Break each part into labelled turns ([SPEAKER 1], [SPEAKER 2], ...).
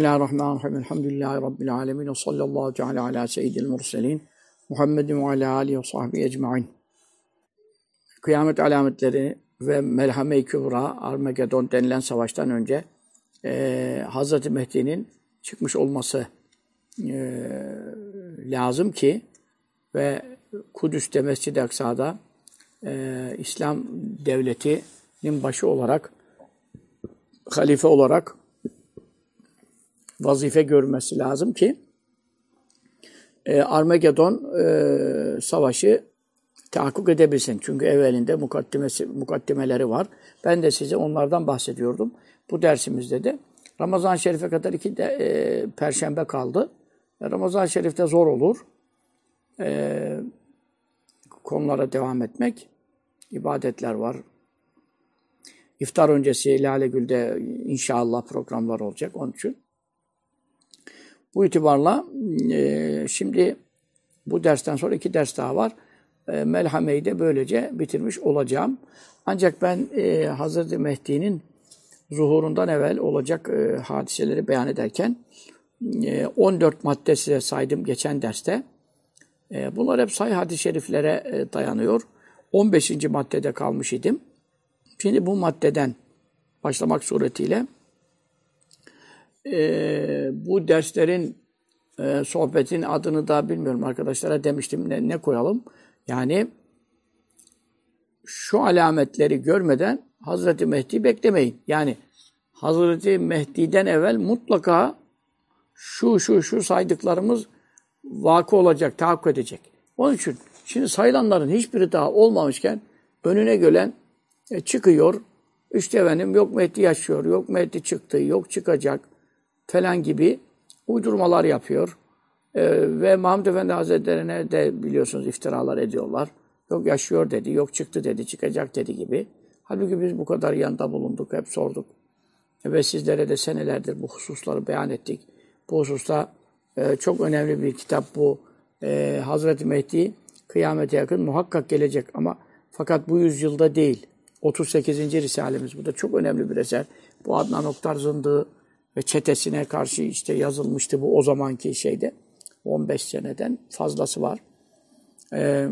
[SPEAKER 1] Bismillahirrahmanirrahim. Elhamdülillahi Rabbil alemin. Ve sallallahu teala ala seyyidil murselin. Muhammedin ve ala alihi ve sahbihi ecma'in. Kıyamet alametleri ve Melhame-i Kübra, Armagedon denilen savaştan önce e, Hazreti Mehdi'nin çıkmış olması e, lazım ki ve Kudüs'te Mescid-i Aksa'da e, İslam devletinin başı olarak halife olarak vazife görmesi lazım ki e, Armagedon e, savaşı tahakkuk edebilsin. Çünkü evvelinde mukaddimesi, mukaddimeleri var. Ben de size onlardan bahsediyordum. Bu dersimizde de Ramazan-ı Şerif'e kadar iki de, e, perşembe kaldı. Ramazan-ı Şerif'te zor olur. E, konulara devam etmek. ibadetler var. İftar öncesi Lale Gül'de inşallah programlar olacak onun için. Bu itibarla e, şimdi bu dersten sonra iki ders daha var. E, Melhame'yi de böylece bitirmiş olacağım. Ancak ben e, Hazreti Mehdi'nin zuhurundan evvel olacak e, hadiseleri beyan ederken e, 14 madde size saydım geçen derste. E, bunlar hep sayı hadis-i şeriflere e, dayanıyor. 15. maddede kalmış idim. Şimdi bu maddeden başlamak suretiyle e, bu derslerin e, sohbetin adını da bilmiyorum arkadaşlara demiştim ne, ne koyalım. Yani şu alametleri görmeden Hazreti Mehdi beklemeyin. Yani Hazreti Mehdi'den evvel mutlaka şu şu şu saydıklarımız vakı olacak, tahakkuk edecek. Onun için şimdi sayılanların hiçbiri daha olmamışken önüne gelen e, çıkıyor. İşte efendim yok Mehdi yaşıyor, yok Mehdi çıktı, yok çıkacak falan gibi uydurmalar yapıyor. Ee, ve Mahmud Efendi Hazretleri'ne de biliyorsunuz iftiralar ediyorlar. Yok yaşıyor dedi, yok çıktı dedi, çıkacak dedi gibi. Halbuki biz bu kadar yanında bulunduk, hep sorduk. Ve sizlere de senelerdir bu hususları beyan ettik. Bu hususta e, çok önemli bir kitap bu. E, Hazreti Mehdi kıyamete yakın muhakkak gelecek ama fakat bu yüzyılda değil. 38. Risalemiz bu da çok önemli bir eser. Bu Adnan Oktar zındığı ve çetesine karşı işte yazılmıştı bu o zamanki şeyde. 15 seneden fazlası var. Ee,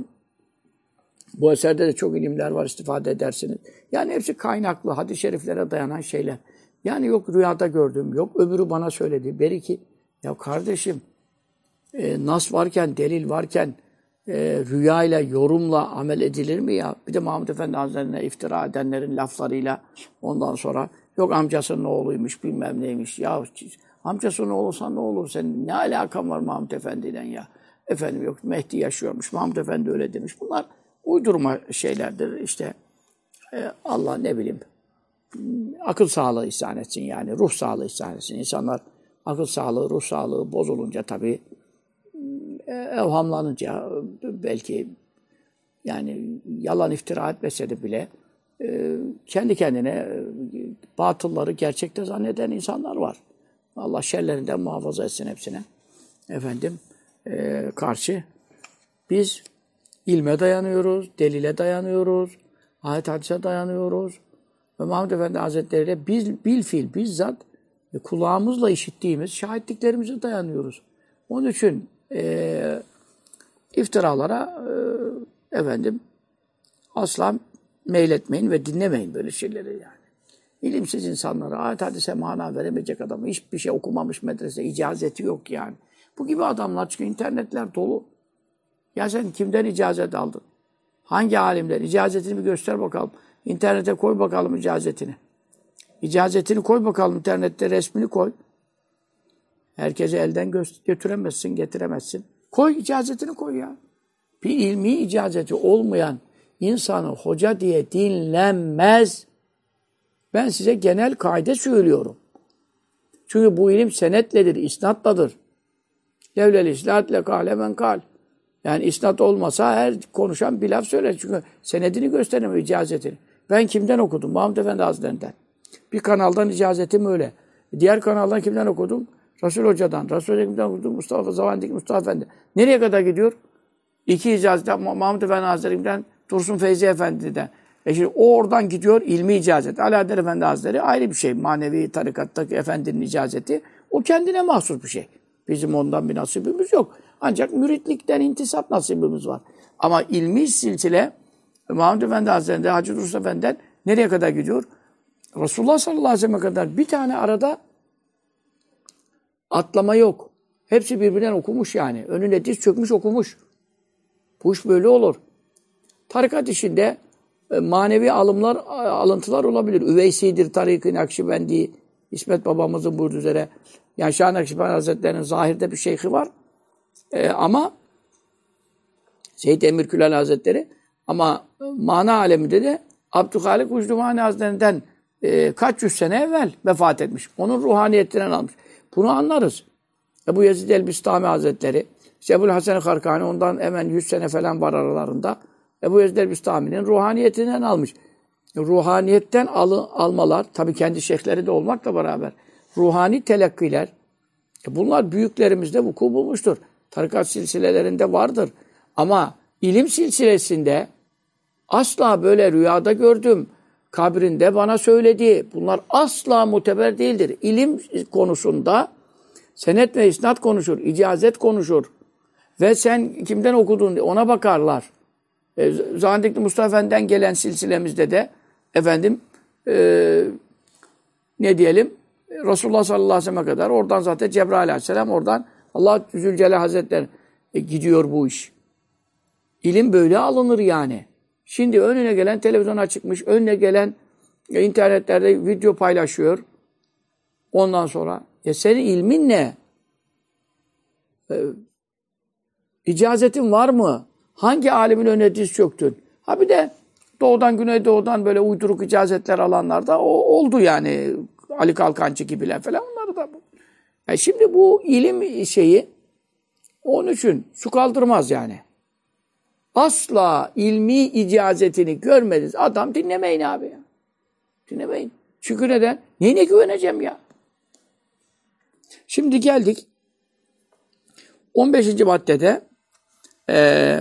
[SPEAKER 1] bu eserde de çok ilimler var istifade edersiniz. Yani hepsi kaynaklı, hadis-i şeriflere dayanan şeyler. Yani yok rüyada gördüm, yok öbürü bana söyledi. Beri ki ya kardeşim e, nas varken, delil varken e, rüyayla, yorumla amel edilir mi ya? Bir de Mahmud Efendi Hazretleri'ne iftira edenlerin laflarıyla ondan sonra Yok amcasının oğluymuş bilmem neymiş. Ya amcasının oğlusan ne olur senin ne alakan var Mahmut Efendi'yle ya. Efendim yok Mehdi yaşıyormuş. Mahmut Efendi öyle demiş. Bunlar uydurma şeylerdir. İşte e, Allah ne bileyim akıl sağlığı ihsan etsin yani. Ruh sağlığı ihsan etsin. İnsanlar akıl sağlığı, ruh sağlığı bozulunca tabii e, evhamlanınca belki yani yalan iftira etmese de bile e, kendi kendine e, batılları gerçekte zanneden insanlar var. Allah şerlerinden muhafaza etsin hepsine. Efendim e, karşı biz ilme dayanıyoruz, delile dayanıyoruz, ayet hadise dayanıyoruz. Ve Muhammed Efendi Hazretleri ile biz bil fil bizzat e, kulağımızla işittiğimiz şahitliklerimize dayanıyoruz. Onun için e, iftiralara e, efendim asla meyletmeyin ve dinlemeyin böyle şeyleri yani. İlimsiz insanlara ayet hadise mana veremeyecek adamı hiçbir şey okumamış medrese, icazeti yok yani. Bu gibi adamlar çünkü internetler dolu. Ya sen kimden icazet aldın? Hangi alimden? İcazetini bir göster bakalım. İnternete koy bakalım icazetini. İcazetini koy bakalım internette resmini koy. Herkese elden götüremezsin, getiremezsin. Koy icazetini koy ya. Bir ilmi icazeti olmayan insanı hoca diye dinlenmez. Ben size genel kaide söylüyorum. Çünkü bu ilim senetledir, isnatladır. Levlel isnatle kâle men kal. Yani isnat olmasa her konuşan bir laf söyler. Çünkü senedini gösteremiyor, icazetini. Ben kimden okudum? Mahmud Efendi Hazretlerinden. Bir kanaldan icazetim öyle. Diğer kanaldan kimden okudum? Resul Hoca'dan. Resul Hoca'dan kimden okudum? Mustafa Zavandik Mustafa Efendi. Nereye kadar gidiyor? İki icazet Mahmud Efendi Hazretlerinden Dursun Feyzi Efendi'den. E şimdi o oradan gidiyor ilmi icazet. Alaeddin Efendi Hazretleri ayrı bir şey. Manevi tarikattaki efendinin icazeti. O kendine mahsus bir şey. Bizim ondan bir nasibimiz yok. Ancak müritlikten intisap nasibimiz var. Ama ilmi silsile Muhammed Efendi Hazretleri'nde, Hacı Durus Efendi'den nereye kadar gidiyor? Resulullah sallallahu aleyhi ve sellem'e kadar bir tane arada atlama yok. Hepsi birbirinden okumuş yani. Önüne diz çökmüş okumuş. Bu iş böyle olur. Tarikat işinde manevi alımlar, alıntılar olabilir. Üveysidir, Tarik-i Nakşibendi, İsmet babamızın buyurduğu üzere. Yani Şah Nakşibendi Hazretleri'nin zahirde bir şeyhi var. E, ama Seyyid Emir Külal Hazretleri ama mana aleminde de Abdülhalik Ucdumani Hazretleri'nden e, kaç yüz sene evvel vefat etmiş. Onun ruhaniyetinden almış. Bunu anlarız. Ebu Yezid el-Bistami Hazretleri, işte Ebu'l Hasan Karkani ondan hemen yüz sene falan var aralarında. Ebu Yezid el-Bistami'nin ruhaniyetinden almış. Ruhaniyetten al almalar, tabii kendi şeyhleri de olmakla beraber, ruhani telakkiler, e bunlar büyüklerimizde vuku bulmuştur. Tarikat silsilelerinde vardır. Ama ilim silsilesinde asla böyle rüyada gördüm, kabrinde bana söyledi. Bunlar asla muteber değildir. İlim konusunda senet ve isnat konuşur, icazet konuşur. Ve sen kimden okudun ona bakarlar. E, Zannedikli Mustafa Efendi'den gelen silsilemizde de efendim e, ne diyelim Resulullah sallallahu aleyhi ve sellem'e kadar oradan zaten Cebrail aleyhisselam oradan Allah Zülcelal Hazretleri e, gidiyor bu iş. İlim böyle alınır yani. Şimdi önüne gelen televizyona çıkmış, önüne gelen e, internetlerde video paylaşıyor. Ondan sonra ya senin ilmin ne? Ee, icazetin var mı? Hangi alimin önüne diz çöktün? Ha bir de doğudan güneydoğudan böyle uyduruk icazetler alanlar da o, oldu yani. Ali Kalkancı gibiler falan onları da. Yani e şimdi bu ilim şeyi onun için su kaldırmaz yani. Asla ilmi icazetini görmediniz. Adam dinlemeyin abi ya. Dinlemeyin. Çünkü neden? Neyine güveneceğim ya? Şimdi geldik 15. maddede e,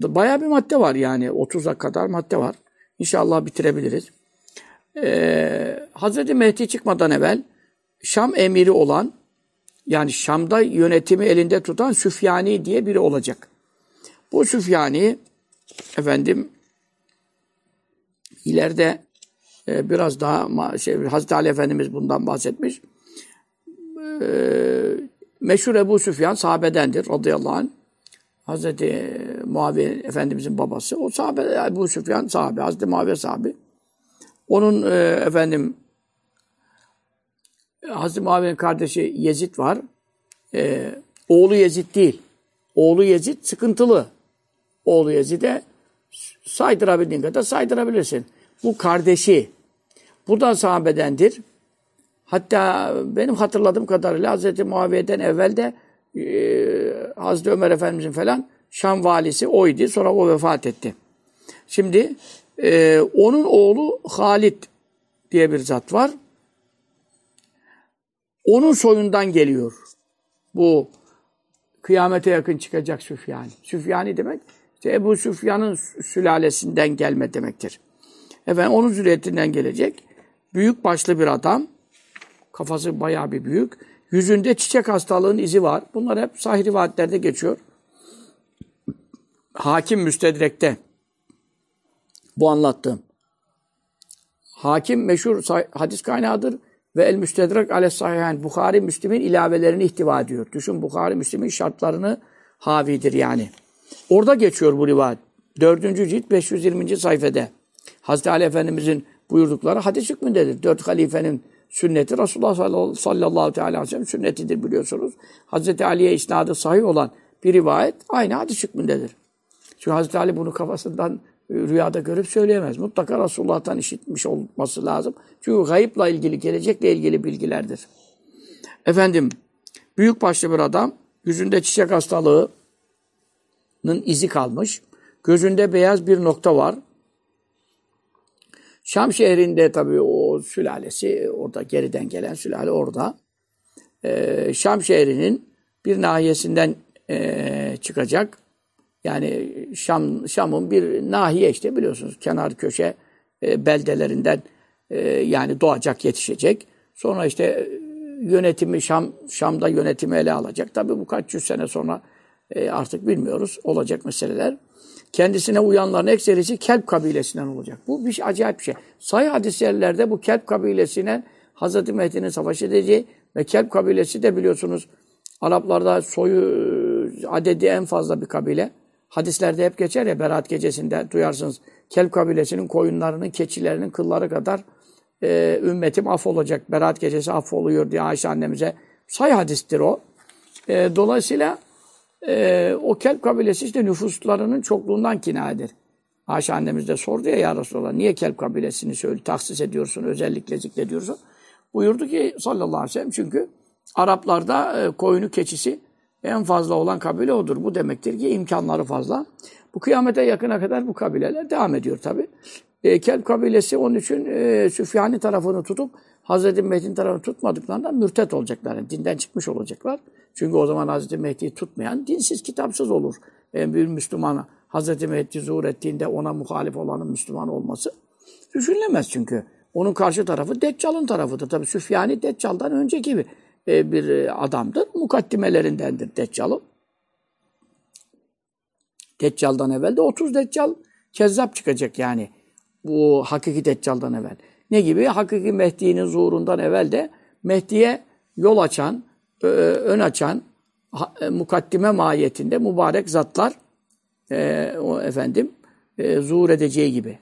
[SPEAKER 1] bayağı bir madde var yani 30'a kadar madde var. İnşallah bitirebiliriz. E, Hazreti Mehdi çıkmadan evvel Şam emiri olan yani Şam'da yönetimi elinde tutan Süfyani diye biri olacak. Bu Süfyani efendim ileride e, biraz daha şey, Hazreti Ali Efendimiz bundan bahsetmiş. E, meşhur Ebu Süfyan sahabedendir radıyallahu anh. Hazreti Muaviye Efendimizin babası. O sahabe, Ebu Süfyan sahabe, Hazreti Muaviye sahabe. Onun e, efendim Hazreti Muaviye'nin kardeşi Yezid var. E, oğlu Yezid değil. Oğlu Yezid sıkıntılı. Oğlu Yezid'e saydırabildiğin kadar saydırabilirsin. Bu kardeşi. Bu da sahabedendir. Hatta benim hatırladığım kadarıyla Hazreti Muaviye'den evvel de e, Hazreti Ömer Efendimizin falan Şam valisi oydu. Sonra o vefat etti. Şimdi e, onun oğlu Halid diye bir zat var. Onun soyundan geliyor. Bu kıyamete yakın çıkacak Süfyani. Süfyani demek işte Ebu Süfyan'ın sülalesinden gelme demektir. Efendim onun zürriyetinden gelecek. Büyük başlı bir adam. Kafası bayağı bir büyük. Yüzünde çiçek hastalığının izi var. Bunlar hep sahih rivayetlerde geçiyor. Hakim müstedrekte bu anlattığım. Hakim meşhur hadis kaynağıdır ve el müstedrek ale sahihain Bukhari Müslim'in ilavelerini ihtiva ediyor. Düşün Bukhari Müslim'in şartlarını havidir yani. Orada geçiyor bu rivayet. Dördüncü cilt 520. sayfede. Hazreti Ali Efendimizin buyurdukları hadis hükmündedir. Dört halifenin sünneti Resulullah sallallahu aleyhi ve sellem sünnetidir biliyorsunuz. Hazreti Ali'ye isnadı sahih olan bir rivayet aynı hadis hükmündedir. Çünkü Hazreti Ali bunu kafasından e, rüyada görüp söyleyemez. Mutlaka Resulullah'tan işitmiş olması lazım. Çünkü gayıpla ilgili, gelecekle ilgili bilgilerdir. Efendim, büyük başlı bir adam, yüzünde çiçek hastalığının izi kalmış. Gözünde beyaz bir nokta var. Şam şehrinde tabii o sülalesi, orada geriden gelen sülale orada. Ee, Şam şehrinin bir nahiyesinden e, çıkacak. Yani Şam Şam'ın bir nahiye işte biliyorsunuz kenar köşe e, beldelerinden e, yani doğacak, yetişecek. Sonra işte e, yönetimi Şam Şam'da yönetimi ele alacak. Tabii bu kaç yüz sene sonra e, artık bilmiyoruz olacak meseleler. Kendisine uyanların ekserisi Kelp kabilesinden olacak. Bu bir şey, acayip bir şey. Sayı hadislerde bu Kelp kabilesinden Hazreti Mehdi'nin savaş edeceği ve Kelp kabilesi de biliyorsunuz Araplarda soyu adedi en fazla bir kabile. Hadislerde hep geçer ya Berat gecesinde duyarsınız. Kelp kabilesinin koyunlarının, keçilerinin kılları kadar e, ümmetim affolacak. Berat gecesi affoluyor diye Ayşe annemize say hadistir o. E, dolayısıyla e, o Kelp kabilesi işte nüfuslarının çokluğundan kinayedir. Ayşe annemiz de sordu ya ya Resulallah niye Kelp kabilesini söyle, taksis ediyorsun, özellikle zikrediyorsun? Buyurdu ki sallallahu aleyhi ve sellem çünkü Araplarda e, koyunu keçisi en fazla olan kabile odur. Bu demektir ki imkanları fazla. Bu kıyamete yakına kadar bu kabileler devam ediyor tabi. E, Kelp kabilesi onun için e, Süfyani tarafını tutup Hazreti Mehdi'nin tarafını tutmadıklarından mürtet olacaklar. Yani dinden çıkmış olacaklar. Çünkü o zaman Hazreti Mehdi'yi tutmayan dinsiz, kitapsız olur. En büyük Müslümana Hazreti Mehdi zuhur ettiğinde ona muhalif olanın Müslüman olması düşünülemez çünkü. Onun karşı tarafı Deccal'ın tarafıdır. Tabi Süfyani Deccal'dan önceki bir, e, bir e, adamdır. Mukaddimelerindendir Deccal'ın. Deccal'dan evvel de 30 Deccal kezzap çıkacak yani. Bu hakiki Deccal'dan evvel. Ne gibi? Hakiki Mehdi'nin zuhurundan evvel de Mehdi'ye yol açan, ön açan, e, mukaddime mahiyetinde mübarek zatlar e, o efendim e, zuhur edeceği gibi.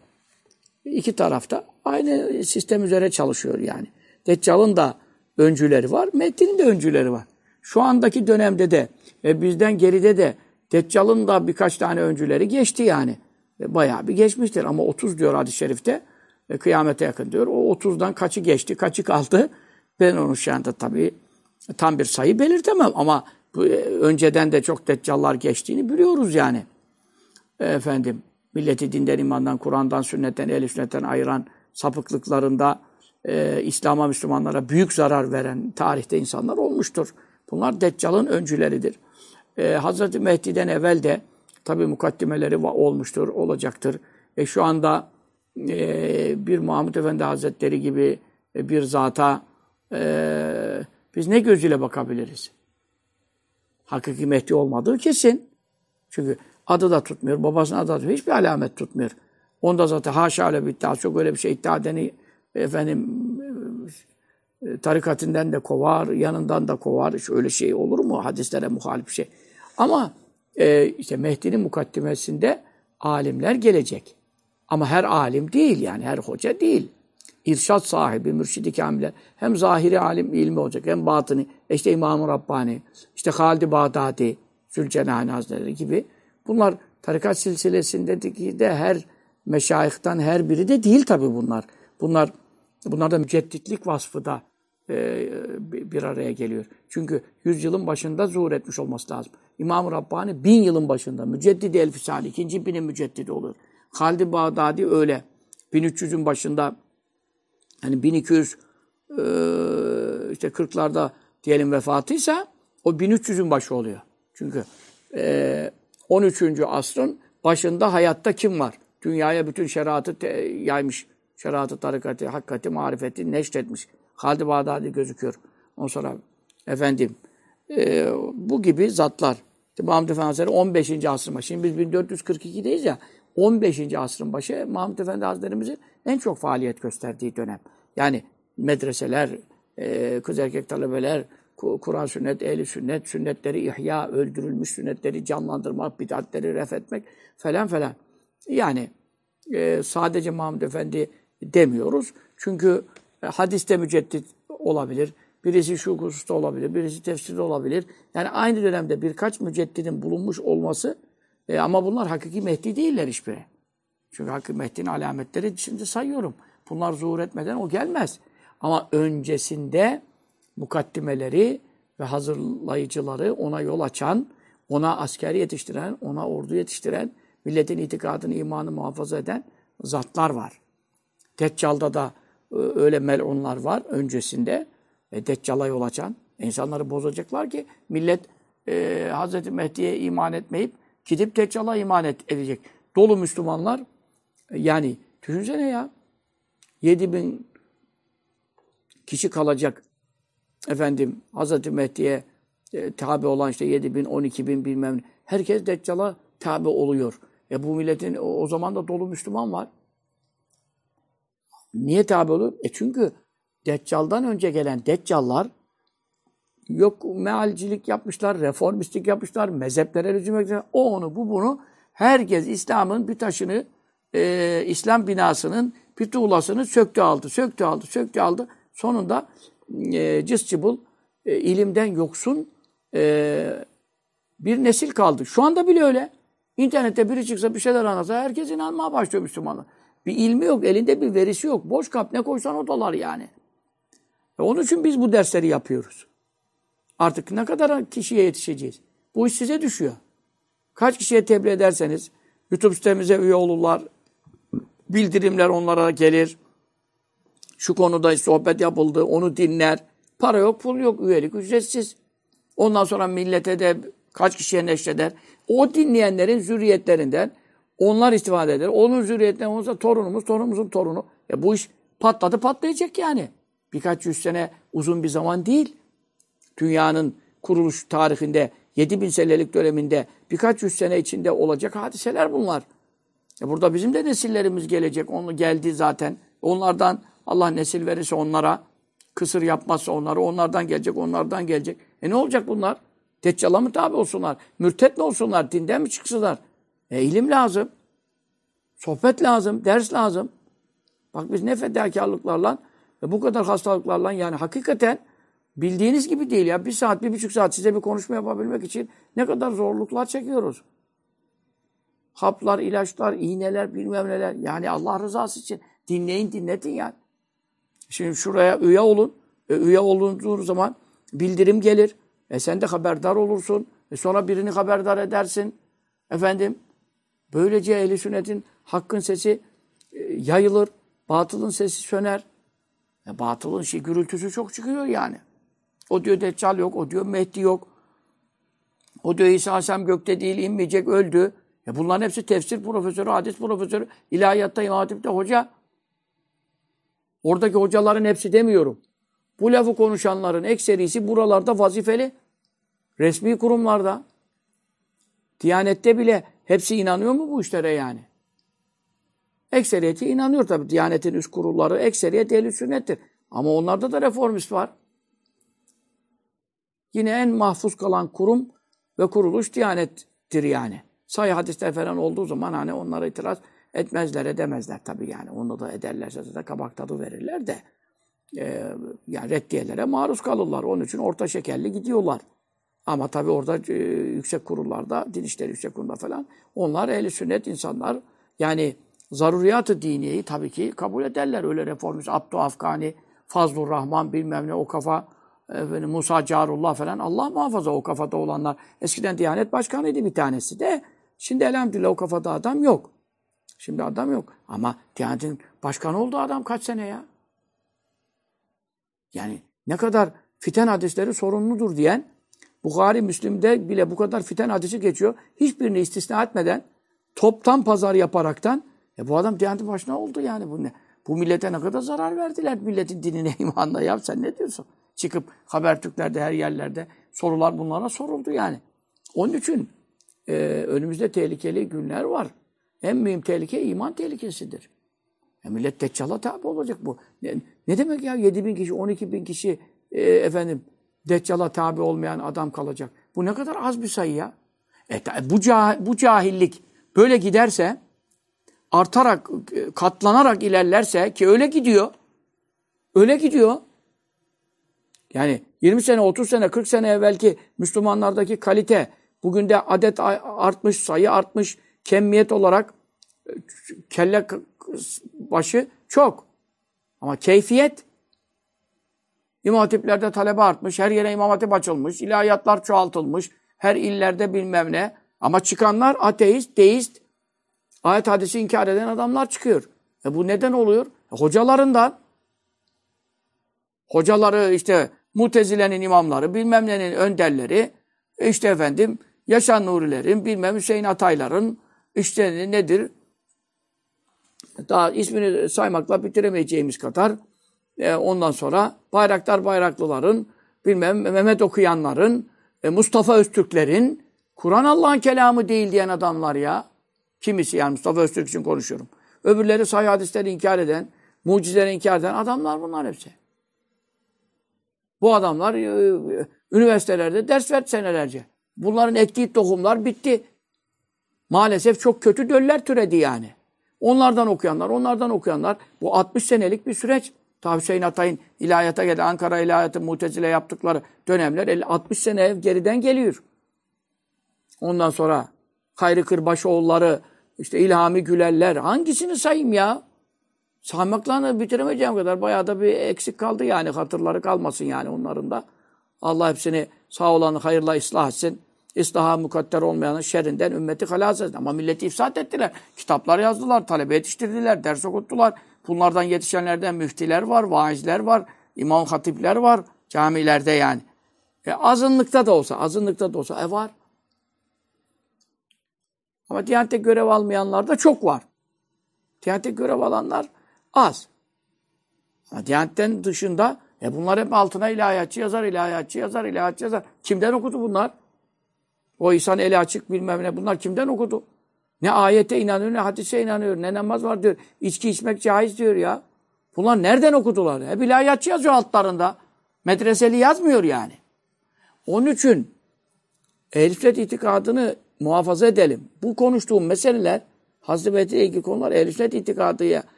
[SPEAKER 1] İki tarafta aynı sistem üzere çalışıyor yani. Deccal'ın da öncüleri var, Mehdi'nin de öncüleri var. Şu andaki dönemde de e, bizden geride de Deccal'ın da birkaç tane öncüleri geçti yani. E, bayağı bir geçmiştir ama 30 diyor hadis-i şerifte. E, kıyamete yakın diyor. O 30'dan kaçı geçti, kaçı kaldı? Ben onu şu anda tabii tam bir sayı belirtemem ama bu, e, önceden de çok deccallar geçtiğini biliyoruz yani. E, efendim, milleti dinden, imandan, Kur'an'dan, sünnetten, ehl sünnetten ayıran sapıklıklarında e, İslam'a, Müslümanlara büyük zarar veren tarihte insanlar olmuştur. Bunlar Deccal'ın öncüleridir. E, Hazreti Mehdi'den evvel de tabi mukaddimeleri olmuştur, olacaktır. E, şu anda e, bir Mahmud Efendi Hazretleri gibi e, bir zata e, biz ne gözüyle bakabiliriz? Hakiki Mehdi olmadığı kesin. Çünkü adı da tutmuyor, babasının adı da tutmuyor, hiçbir alamet tutmuyor. Onda zaten haşa öyle bir iddia, çok öyle bir şey iddia edeni efendim e, tarikatinden de kovar, yanından da kovar. Hiç öyle şey olur mu? Hadislere muhalif şey. Ama e, işte Mehdi'nin mukaddimesinde alimler gelecek. Ama her alim değil yani, her hoca değil. İrşat sahibi, mürşidi kamiller. Hem zahiri alim ilmi olacak, hem batını. İşte İmam-ı Rabbani, işte Halid-i Bağdadi, Zülcenani Hazretleri gibi. Bunlar tarikat silsilesindeki de her meşayihtan her biri de değil tabi bunlar. Bunlar bunlarda mücedditlik vasfı da e, bir araya geliyor. Çünkü yüzyılın başında zuhur etmiş olması lazım. İmam-ı Rabbani bin yılın başında. Müceddidi Elfisali, ikinci binin müceddidi olur. Halid-i Bağdadi öyle. 1300'ün başında hani 1200 e, işte 40'larda diyelim vefatıysa o 1300'ün başı oluyor. Çünkü e, 13. asrın başında hayatta kim var? Dünyaya bütün şeriatı te, yaymış. Şeriatı, tarikatı, hakikati, marifeti neşretmiş. Halid-i Bağdadi gözüküyor. Ondan sonra efendim e, bu gibi zatlar. İşte Mahmud Efendi Hazretleri 15. asrın başı. Şimdi biz 1442'deyiz ya. 15. asrın başı Mahmud Efendi Hazretlerimizin en çok faaliyet gösterdiği dönem. Yani medreseler, e, kız erkek talebeler, Kur'an sünnet, ehli sünnet, sünnetleri ihya, öldürülmüş sünnetleri canlandırmak, bidatleri ref etmek falan falan. Yani e, sadece Mahmud Efendi demiyoruz. Çünkü e, hadiste müceddit olabilir, birisi şu hususta olabilir, birisi tefsirde olabilir. Yani aynı dönemde birkaç müceddidin bulunmuş olması e, ama bunlar hakiki Mehdi değiller hiçbiri. Çünkü hakiki Mehdi'nin alametleri şimdi sayıyorum. Bunlar zuhur etmeden o gelmez. Ama öncesinde mukaddimeleri ve hazırlayıcıları ona yol açan, ona asker yetiştiren, ona ordu yetiştiren, milletin itikadını, imanı muhafaza eden zatlar var. Deccal'da da e, öyle melunlar var öncesinde. E, Deccal'a yol açan. insanları bozacaklar ki millet e, Hz. Mehdi'ye iman etmeyip gidip Deccal'a iman et, edecek. Dolu Müslümanlar yani düşünsene ya 7 bin kişi kalacak. Efendim Hazreti Mehdi'ye e, tabi olan işte 7 bin, 12 bin bilmem ne. Herkes Deccal'a tabi oluyor. E bu milletin o, o zaman da dolu Müslüman var. Niye tabi olur? E çünkü Deccal'dan önce gelen Deccallar yok mealcilik yapmışlar, reformistlik yapmışlar, mezheplere lüzum etmişler. O onu, bu bunu. Herkes İslam'ın bir taşını, e, İslam binasının bir tuğlasını söktü aldı, söktü aldı, söktü aldı. Sonunda e, cız cıbıl, e, ilimden yoksun e, bir nesil kaldı. Şu anda bile öyle. İnternette biri çıksa bir şeyler anlatsa herkes inanmaya başlıyor Müslümanlar. Bir ilmi yok, elinde bir verisi yok. Boş kap ne koysan o dolar yani. E onun için biz bu dersleri yapıyoruz. Artık ne kadar kişiye yetişeceğiz? Bu iş size düşüyor. Kaç kişiye tebliğ ederseniz, YouTube sitemize üye olurlar, bildirimler onlara gelir. Şu konuda sohbet yapıldı, onu dinler. Para yok, pul yok, üyelik ücretsiz. Ondan sonra millete de kaç kişiye neşreder. O dinleyenlerin zürriyetlerinden onlar istifade eder. Onun zürriyetlerinden olursa torunumuz, torunumuzun torunu. E bu iş patladı patlayacak yani. Birkaç yüz sene uzun bir zaman değil. Dünyanın kuruluş tarihinde 7000 senelik döneminde birkaç yüz sene içinde olacak hadiseler bunlar. E burada bizim de nesillerimiz gelecek. Onu geldi zaten. Onlardan Allah nesil verirse onlara kısır yapmazsa onları onlardan gelecek, onlardan gelecek. E ne olacak bunlar? Deccal'a mı tabi olsunlar? Mürtet mi olsunlar? Dinden mi çıksınlar? E ilim lazım. Sohbet lazım, ders lazım. Bak biz ne fedakarlıklarla ve bu kadar hastalıklarla yani hakikaten bildiğiniz gibi değil ya. Bir saat, bir buçuk saat size bir konuşma yapabilmek için ne kadar zorluklar çekiyoruz. Haplar, ilaçlar, iğneler, bilmem neler. Yani Allah rızası için dinleyin, dinletin yani. Şimdi şuraya üye olun. E, üye olunduğunuz zaman bildirim gelir. E sen de haberdar olursun. E sonra birini haberdar edersin. Efendim, böylece ehli sünnetin hakkın sesi e, yayılır. Batılın sesi söner. E, batılın şey, gürültüsü çok çıkıyor yani. O diyor Deccal yok, o diyor Mehdi yok. O diyor İsa Aleyhisselam gökte değil, inmeyecek, öldü. E bunların hepsi tefsir profesörü, hadis profesörü, ilahiyatta, imam hoca. Oradaki hocaların hepsi demiyorum. Bu lafı konuşanların ekserisi buralarda vazifeli. Resmi kurumlarda. Diyanette bile hepsi inanıyor mu bu işlere yani? Ekseriyeti inanıyor tabii. Diyanetin üst kurulları ekseriyet ehl sünnettir. Ama onlarda da reformist var. Yine en mahfuz kalan kurum ve kuruluş Diyanettir yani. Sayı hadisler falan olduğu zaman hani onlara itiraz etmezler, edemezler tabii yani. Onu da ederlerse de kabak tadı verirler de. E, yani reddiyelere maruz kalırlar. Onun için orta şekerli gidiyorlar. Ama tabii orada e, yüksek kurullarda, din işleri yüksek kurulunda falan onlar ehli sünnet insanlar. Yani zaruriyatı diniyeyi tabii ki kabul ederler. Öyle reformist Abdü Afgani, Fazlur Rahman bilmem ne o kafa efendim, Musa Carullah falan Allah muhafaza o kafada olanlar. Eskiden Diyanet Başkanıydı bir tanesi de. Şimdi elhamdülillah o kafada adam yok. Şimdi adam yok. Ama Diyanet'in başkanı oldu adam kaç sene ya? Yani ne kadar fiten hadisleri sorumludur diyen Bukhari, Müslim'de bile bu kadar fiten hadisi geçiyor. Hiçbirini istisna etmeden toptan pazar yaparaktan e bu adam Diyanet'in başına oldu yani bu ne? Bu millete ne kadar zarar verdiler milletin dinine, imanına ya sen ne diyorsun? Çıkıp Habertürk'lerde her yerlerde sorular bunlara soruldu yani. Onun için e, önümüzde tehlikeli günler var. En mühim tehlike iman tehlikesidir. E, millet Deccal'a tabi olacak bu. Ne, ne demek ya 7 bin kişi, 12 bin kişi e, efendim Deccal'a tabi olmayan adam kalacak. Bu ne kadar az bir sayı ya. E, bu, cah bu cahillik böyle giderse artarak, katlanarak ilerlerse ki öyle gidiyor. Öyle gidiyor. Yani 20 sene, 30 sene, 40 sene evvelki Müslümanlardaki kalite, bugün de adet artmış, sayı artmış, kemmiyet olarak kelle başı çok. Ama keyfiyet İmam hatiplerde talebe artmış, her yere imam hatip açılmış, ilahiyatlar çoğaltılmış, her illerde bilmem ne. Ama çıkanlar ateist, deist, ayet hadisi inkar eden adamlar çıkıyor. E bu neden oluyor? E hocalarından. Hocaları işte Mutezile'nin imamları, bilmem nenin önderleri, işte efendim Yaşan Nurilerin, bilmem Hüseyin Atayların, işte nedir? Daha ismini saymakla bitiremeyeceğimiz kadar e, ondan sonra Bayraktar Bayraklıların, bilmem Mehmet okuyanların, e, Mustafa Öztürklerin, Kur'an Allah'ın kelamı değil diyen adamlar ya. Kimisi yani Mustafa Öztürk için konuşuyorum. Öbürleri sahih hadisleri inkar eden, mucizeleri inkar eden adamlar bunlar hepsi. Bu adamlar e, üniversitelerde ders verdi senelerce. Bunların ektiği tohumlar bitti. Maalesef çok kötü döller türedi yani. Onlardan okuyanlar, onlardan okuyanlar. Bu 60 senelik bir süreç. Ta Hüseyin Atay'ın ilahiyata geldi. Ankara ilahiyatı mutezile yaptıkları dönemler 60 sene geriden geliyor. Ondan sonra Hayri Kırbaşoğulları, işte İlhami Güleller. Hangisini sayayım ya? Saymakla bitiremeyeceğim kadar bayağı da bir eksik kaldı yani. Hatırları kalmasın yani onların da. Allah hepsini sağ olanı hayırla ıslah etsin. İslaha mukadder olmayanın şerrinden ümmeti halas etsin. Ama milleti ifsat ettiler. Kitaplar yazdılar, talebe yetiştirdiler, ders okuttular. Bunlardan yetişenlerden müftiler var, vaizler var, imam hatipler var camilerde yani. E, azınlıkta da olsa, azınlıkta da olsa e var. Ama Diyanet'te görev almayanlar da çok var. Diyanet'te görev alanlar az. Ama Diyanet'ten dışında e bunlar hep altına ilahiyatçı yazar, ilahiyatçı yazar, ilahiyatçı yazar. Kimden okudu bunlar? O İhsan eli açık bilmem ne. Bunlar kimden okudu? Ne ayete inanıyor, ne hadise inanıyor, ne namaz var diyor. İçki içmek caiz diyor ya. Bunlar nereden okudular? Hep ilahiyatçı yazıyor altlarında. Medreseli yazmıyor yani. Onun için Ehl-i itikadını muhafaza edelim. Bu konuştuğum meseleler Hazreti Beyt'e ilgili konular Ehl-i Sünnet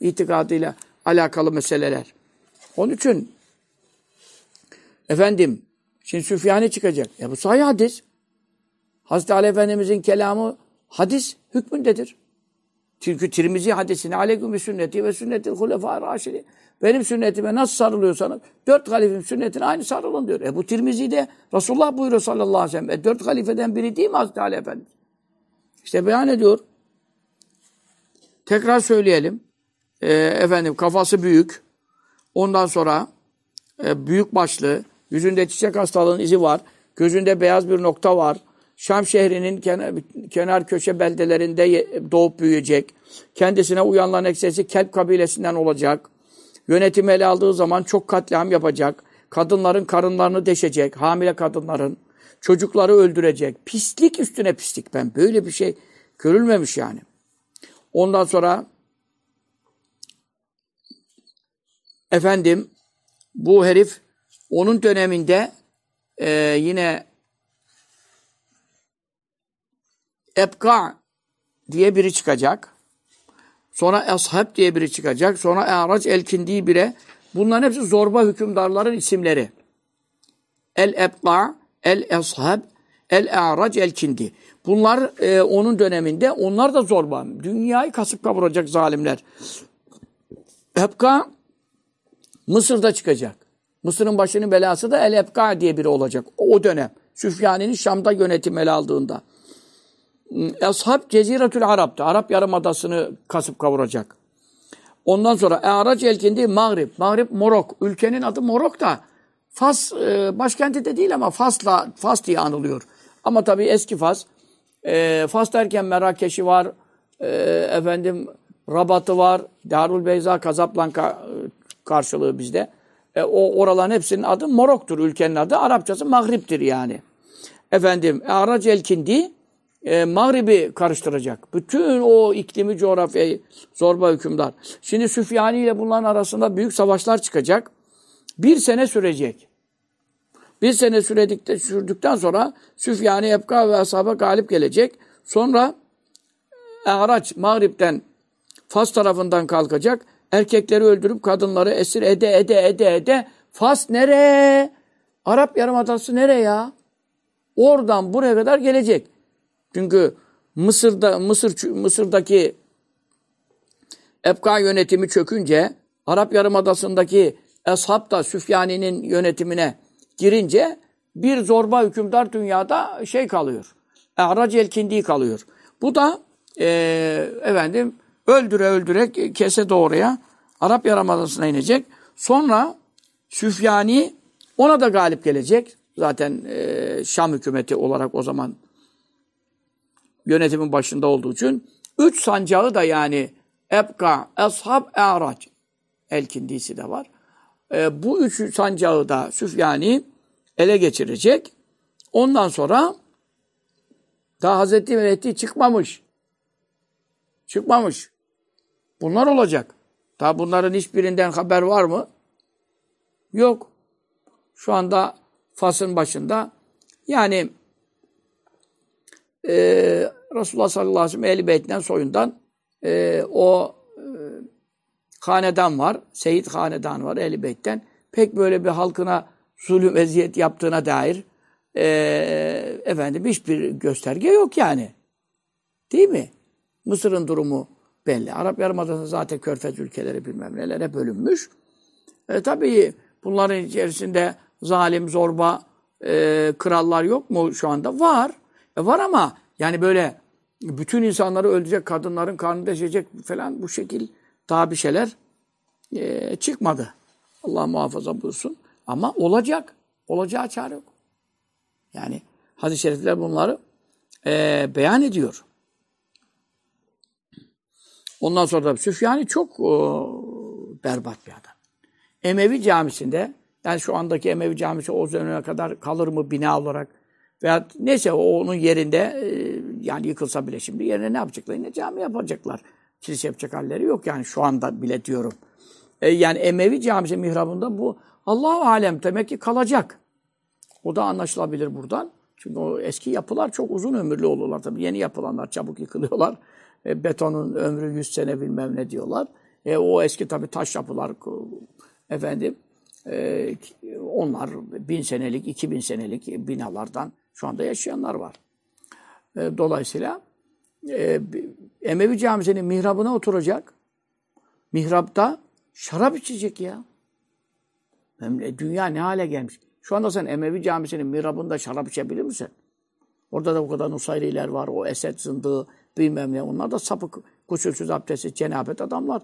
[SPEAKER 1] itikadıyla, alakalı meseleler. Onun için efendim şimdi Süfyan'ı çıkacak. Ya bu sahih hadis. Hazreti Ali Efendimizin kelamı hadis hükmündedir. Çünkü Tirmizi hadisine aleyküm sünneti ve sünnetil hulefa raşidi. Benim sünnetime nasıl sarılıyorsanız dört halifim sünnetine aynı sarılın diyor. E bu Tirmizi'de Resulullah buyuruyor sallallahu aleyhi ve sellem. E dört halifeden biri değil mi Hazreti Ali Efendimiz? İşte beyan ediyor. Tekrar söyleyelim. E, efendim kafası büyük. Ondan sonra e, büyük başlı. Yüzünde çiçek hastalığının izi var. Gözünde beyaz bir nokta var. Şam şehrinin kenar, kenar köşe beldelerinde doğup büyüyecek. Kendisine uyanların eksesi Kelp kabilesinden olacak. Yönetimi ele aldığı zaman çok katliam yapacak. Kadınların karınlarını deşecek. Hamile kadınların. Çocukları öldürecek. Pislik üstüne pislik. Ben böyle bir şey görülmemiş yani. Ondan sonra efendim bu herif onun döneminde e, yine Ebka diye biri çıkacak. Sonra Ashab diye biri çıkacak. Sonra E'rac El-Kindi bire. Bunların hepsi zorba hükümdarların isimleri. El-Ebka, El-Ashab, El-E'rac El-Kindi. Bunlar e, onun döneminde, onlar da zorba. Dünyayı kasıp kavuracak zalimler. Ebka Mısır'da çıkacak. Mısır'ın başının belası da El-Ebka diye biri olacak. O dönem. Süfyani'nin Şam'da yönetim ele aldığında. Ashab Ceziretül Arap'tı. Arap Yarımadası'nı kasıp kavuracak. Ondan sonra E'rac elkindi Mağrib. Mağrib Morok. Ülkenin adı Morok da Fas e, başkenti de değil ama Fas'la Fas diye anılıyor. Ama tabii eski Fas. E, Fas derken Merakeş'i var. E, efendim Rabat'ı var. Darul Beyza Kazaplanka e, karşılığı bizde. E, o oraların hepsinin adı Morok'tur ülkenin adı. Arapçası Mağrib'tir yani. Efendim E'rac elkindi e, Mağrib'i karıştıracak. Bütün o iklimi, coğrafyayı zorba hükümdar. Şimdi Süfyani ile bunların arasında büyük savaşlar çıkacak. Bir sene sürecek. Bir sene süredikte, sürdükten sonra Süfyani, Ebka ve Ashab'a galip gelecek. Sonra Araç Mağrib'den Fas tarafından kalkacak. Erkekleri öldürüp kadınları esir ede ede ede ede. Fas nereye? Arap Yarımadası nereye ya? Oradan buraya kadar gelecek. Çünkü Mısır'da Mısır Mısır'daki Ebka yönetimi çökünce Arap Yarımadası'ndaki Eshab da Süfyani'nin yönetimine girince bir zorba hükümdar dünyada şey kalıyor. E'rac el-Kindi kalıyor. Bu da e, efendim öldüre öldüre kese doğruya Arap Yarımadası'na inecek. Sonra Süfyani ona da galip gelecek. Zaten e, Şam hükümeti olarak o zaman yönetimin başında olduğu için üç sancağı da yani Ebka, Ashab, E'raç elkindisi de var. e, bu üç sancağı da Süfyani ele geçirecek. Ondan sonra daha Hazreti Mehdi çıkmamış. Çıkmamış. Bunlar olacak. Daha bunların hiçbirinden haber var mı? Yok. Şu anda Fas'ın başında yani e, Resulullah sallallahu aleyhi ve sellem Ehl-i Beyt'ten soyundan e, o e, hanedan var. Seyit hanedan var Ehl-i Beyt'ten. Pek böyle bir halkına zulüm, eziyet yaptığına dair e, efendim hiçbir gösterge yok yani. Değil mi? Mısır'ın durumu belli. Arap Yarımadası zaten körfez ülkeleri bilmem nelere bölünmüş. E, tabii bunların içerisinde zalim, zorba e, krallar yok mu şu anda? Var. E, var ama yani böyle bütün insanları öldürecek, kadınların karnını deşecek falan bu şekil daha bir şeyler e, çıkmadı. Allah muhafaza buyursun. Ama olacak. Olacağı çare yok. Yani hadis-i şerifler bunları e, beyan ediyor. Ondan sonra da Süfyani çok o, berbat bir adam. Emevi camisinde, yani şu andaki Emevi camisi o döneme kadar kalır mı bina olarak veya neyse onun yerinde e, yani yıkılsa bile şimdi yerine ne yapacaklar? Yine cami yapacaklar. Kilise yapacak halleri yok yani şu anda bile diyorum. E, yani Emevi camisi mihrabında bu Allahu alem demek ki kalacak. O da anlaşılabilir buradan. Çünkü o eski yapılar çok uzun ömürlü olurlar tabii. Yeni yapılanlar çabuk yıkılıyorlar. E, betonun ömrü 100 sene bilmem ne diyorlar. E, o eski tabii taş yapılar efendim e, onlar bin senelik, iki bin senelik binalardan şu anda yaşayanlar var. E, dolayısıyla e, Emevi Camisi'nin mihrabına oturacak. Mihrapta şarap içecek ya. Dünya ne hale gelmiş. Şu anda sen Emevi Camisi'nin mihrabında şarap içebilir misin? Orada da o kadar Nusayriler var, o Esed zındığı, bilmem ne. Onlar da sapık, kusursuz abdestsiz, cenabet adamlar.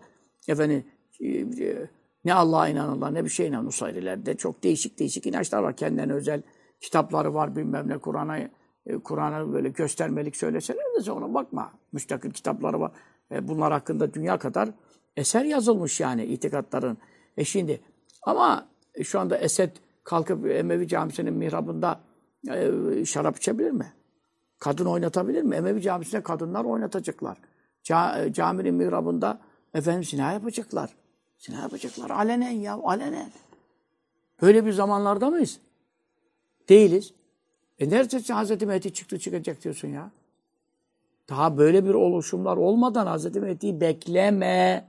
[SPEAKER 1] Efendim, e, e, ne Allah'a inanırlar, ne bir şey inanır Nusayrilerde. Çok değişik değişik inançlar var. Kendilerine özel kitapları var, bilmem ne. Kur'an'a e, Kur'an'a böyle göstermelik söyleseler de sonra bakma. Müstakil kitapları var. Bunlar hakkında dünya kadar eser yazılmış yani itikatların. E şimdi ama şu anda Esed kalkıp Emevi Camisi'nin mihrabında şarap içebilir mi? Kadın oynatabilir mi? Emevi Camisi'nde kadınlar oynatacaklar. Ca, e, caminin mihrabında efendim sina yapacaklar. Sina yapacaklar. Alenen ya, alenen. Böyle bir zamanlarda mıyız? Değiliz. E nerede Hazreti Mehdi çıktı çıkacak diyorsun ya? Daha böyle bir oluşumlar olmadan Hazreti Mehdi'yi bekleme.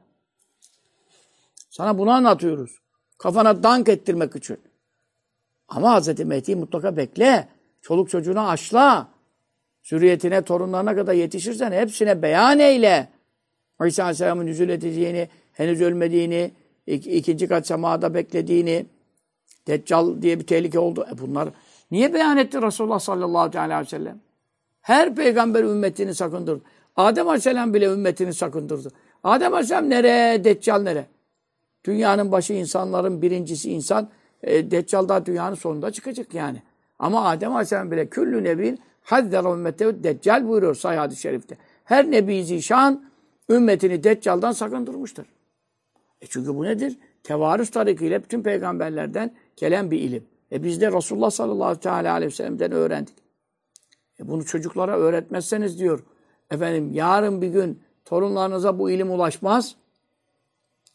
[SPEAKER 1] Sana bunu anlatıyoruz. Kafana dank ettirmek için. Ama Hazreti Mehdi'yi mutlaka bekle. Çoluk çocuğuna aşla. Zürriyetine, torunlarına kadar yetişirsen hepsine beyan eyle. İsa Aleyhisselam'ın nüzul edeceğini, henüz ölmediğini, ik ikinci kat semada beklediğini, Deccal diye bir tehlike oldu. E bunlar niye beyan etti Resulullah sallallahu aleyhi ve sellem? Her peygamber ümmetini sakındırdı. Adem Aleyhisselam bile ümmetini sakındırdı. Adem Aleyhisselam nereye? Deccal nereye? Dünyanın başı insanların birincisi insan. E, Deccal da dünyanın sonunda çıkacak yani. Ama Adem Aleyhisselam bile küllü nebin hadder ümmetehu deccal buyuruyor sahih hadis-i şerifte. Her nebi zişan ümmetini deccaldan sakındırmıştır. E çünkü bu nedir? Tevarüs tarikiyle bütün peygamberlerden gelen bir ilim. E biz de Resulullah sallallahu aleyhi ve sellem'den öğrendik. E bunu çocuklara öğretmezseniz diyor, efendim yarın bir gün torunlarınıza bu ilim ulaşmaz,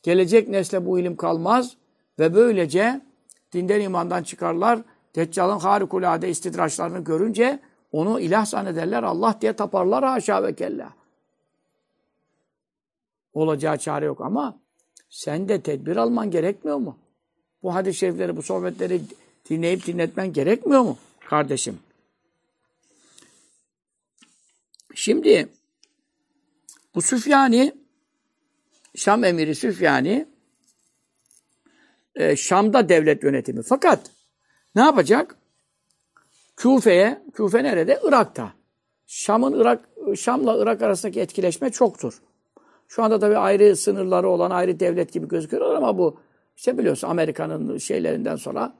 [SPEAKER 1] gelecek nesle bu ilim kalmaz ve böylece dinden imandan çıkarlar. Deccal'ın harikulade istidraçlarını görünce onu ilah zannederler, Allah diye taparlar haşa ve kella. Olacağı çare yok ama sen de tedbir alman gerekmiyor mu? Bu hadis-i şerifleri, bu sohbetleri dinleyip dinletmen gerekmiyor mu kardeşim? Şimdi bu Süfyani Şam emiri Süfyani e, Şam'da devlet yönetimi. Fakat ne yapacak? Küfe'ye, Küfe nerede? Irak'ta. Şam'ın Irak, Şam'la Irak arasındaki etkileşme çoktur. Şu anda tabii ayrı sınırları olan ayrı devlet gibi gözüküyorlar ama bu işte biliyorsun Amerika'nın şeylerinden sonra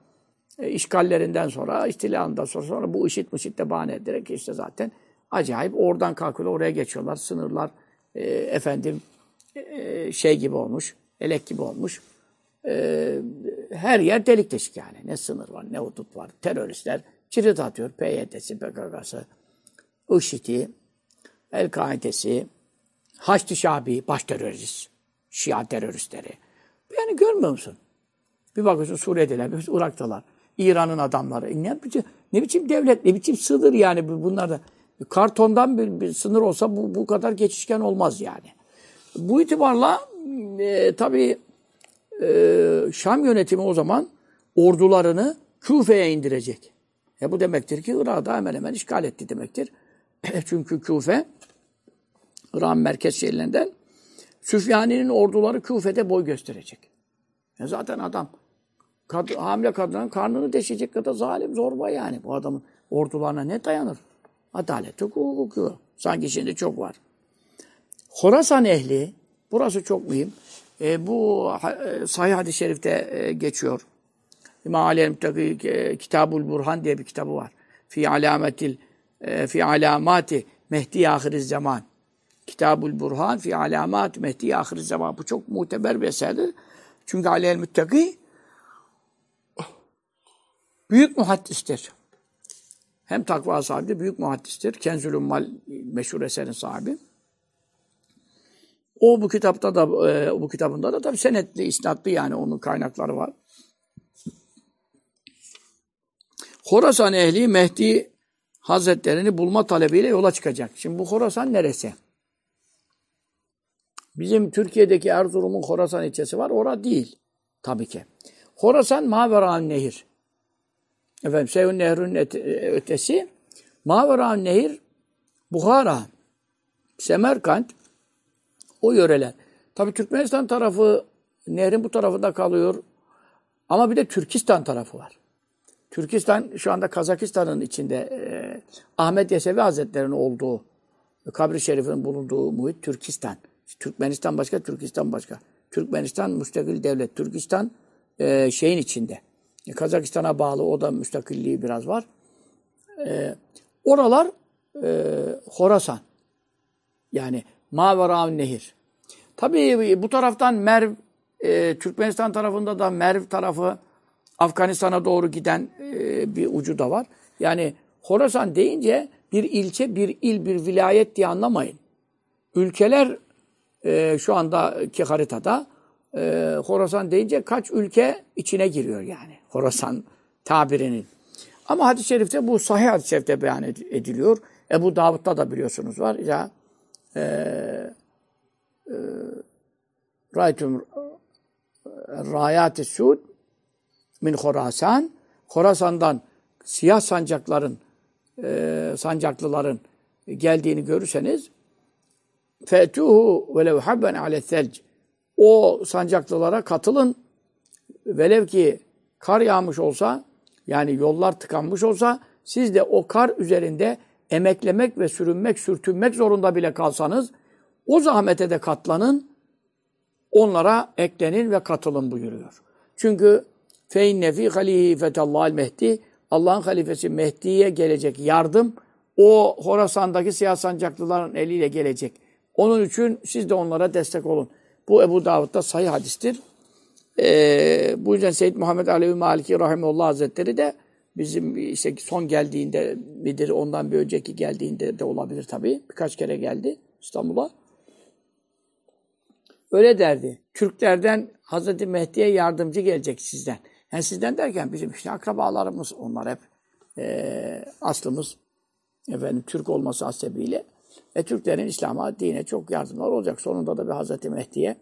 [SPEAKER 1] e, işgallerinden sonra, ihtilalından sonra, sonra bu işit mışit de bahane ederek işte zaten acayip oradan kalkıyorlar, oraya geçiyorlar. Sınırlar e, efendim e, şey gibi olmuş, elek gibi olmuş. E, her yer delik deşik yani. Ne sınır var, ne hudut var. Teröristler cirit atıyor. PYD'si, PKK'sı, IŞİD'i, El-Kaide'si, Haçlı Şabi, baş terörist, Şia teröristleri. Yani görmüyor musun? Bir bakıyorsun Suriye'deler, bir Irak'talar. İran'ın adamları. E ne biçim, ne biçim devlet, ne biçim sınır yani bunlar da. Kartondan bir, bir sınır olsa bu, bu kadar geçişken olmaz yani. Bu itibarla e, tabii e, Şam yönetimi o zaman ordularını Küfe'ye indirecek. E bu demektir ki Irak'ı hemen hemen işgal etti demektir. Çünkü Küfe, Irak'ın merkez şehirlerinden Süfyani'nin orduları Küfe'de boy gösterecek. E zaten adam kad hamile kadının karnını deşecek kadar zalim, zorba yani. Bu adamın ordularına ne dayanır? Adalet yok, hukuk yok. Sanki şimdi çok var. Horasan ehli, burası çok mühim. E, bu e, Sahih Hadis-i Şerif'te e, geçiyor. İmam Ali Müttaki e, Kitabul Burhan diye bir kitabı var. Fi alametil e, fi alamati Mehdi ahiriz zaman. Kitabul Burhan fi alamat Mehdi ahiriz zaman. Bu çok muteber bir eserdir. Çünkü Ali el büyük muhaddistir. Hem takva sahibi, büyük muhaddistir. Kenzül Ummal meşhur eserin sahibi. O bu kitapta da e, bu kitabında da tabii senetli, isnatlı yani onun kaynakları var. Horasan ehli Mehdi Hazretlerini bulma talebiyle yola çıkacak. Şimdi bu Horasan neresi? Bizim Türkiye'deki Erzurum'un Horasan ilçesi var. Ora değil. Tabii ki. Horasan Maveran Nehir. Efendim Sevun Nehir'in ötesi. Maveran Nehir Buhara, Semerkant o yöreler. Tabii Türkmenistan tarafı nehrin bu tarafında kalıyor. Ama bir de Türkistan tarafı var. Türkistan şu anda Kazakistan'ın içinde e, Ahmet Yesevi Hazretleri'nin olduğu, kabri şerifinin bulunduğu muhit Türkistan. Türkmenistan başka, Türkistan başka. Türkmenistan müstakil devlet. Türkistan e, şeyin içinde. E, Kazakistan'a bağlı o da müstakilliği biraz var. E, oralar e, Horasan. Yani Maveraun Nehir. Tabii bu taraftan Merv, e, Türkmenistan tarafında da Merv tarafı Afganistan'a doğru giden e, bir ucu da var. Yani Horasan deyince bir ilçe, bir il, bir vilayet diye anlamayın. Ülkeler e, şu andaki haritada e, Horasan deyince kaç ülke içine giriyor yani. Horasan tabirinin. Ama hadis-i şerifte bu sahih hadis-i şerifte beyan ediliyor. Ebu Davud'da da biliyorsunuz var. Ya e, e, Raytum Rayat-ı Suud min Horasan Horasan'dan siyah sancakların e, sancaklıların geldiğini görürseniz fetuhu velev habben ale selc. O sancaklılara katılın. Velev ki kar yağmış olsa yani yollar tıkanmış olsa siz de o kar üzerinde emeklemek ve sürünmek, sürtünmek zorunda bile kalsanız o zahmete de katlanın, onlara eklenin ve katılın buyuruyor. Çünkü feinne fi halifetallahil mehdi Allah'ın halifesi Mehdi'ye gelecek yardım o Horasan'daki siyah sancaklıların eliyle gelecek. Onun için siz de onlara destek olun. Bu Ebu Davud'da sayı hadistir. Ee, bu yüzden Seyyid Muhammed Alevi Maliki Rahimullah Hazretleri de bizim işte son geldiğinde midir, ondan bir önceki geldiğinde de olabilir tabii. Birkaç kere geldi İstanbul'a. Öyle derdi. Türklerden Hazreti Mehdi'ye yardımcı gelecek sizden. Yani sizden derken bizim işte akrabalarımız, onlar hep e, aslımız efendim Türk olması hasebiyle e, Türklerin İslam'a, dine çok yardımlar olacak. Sonunda da bir Hazreti Mehdi'ye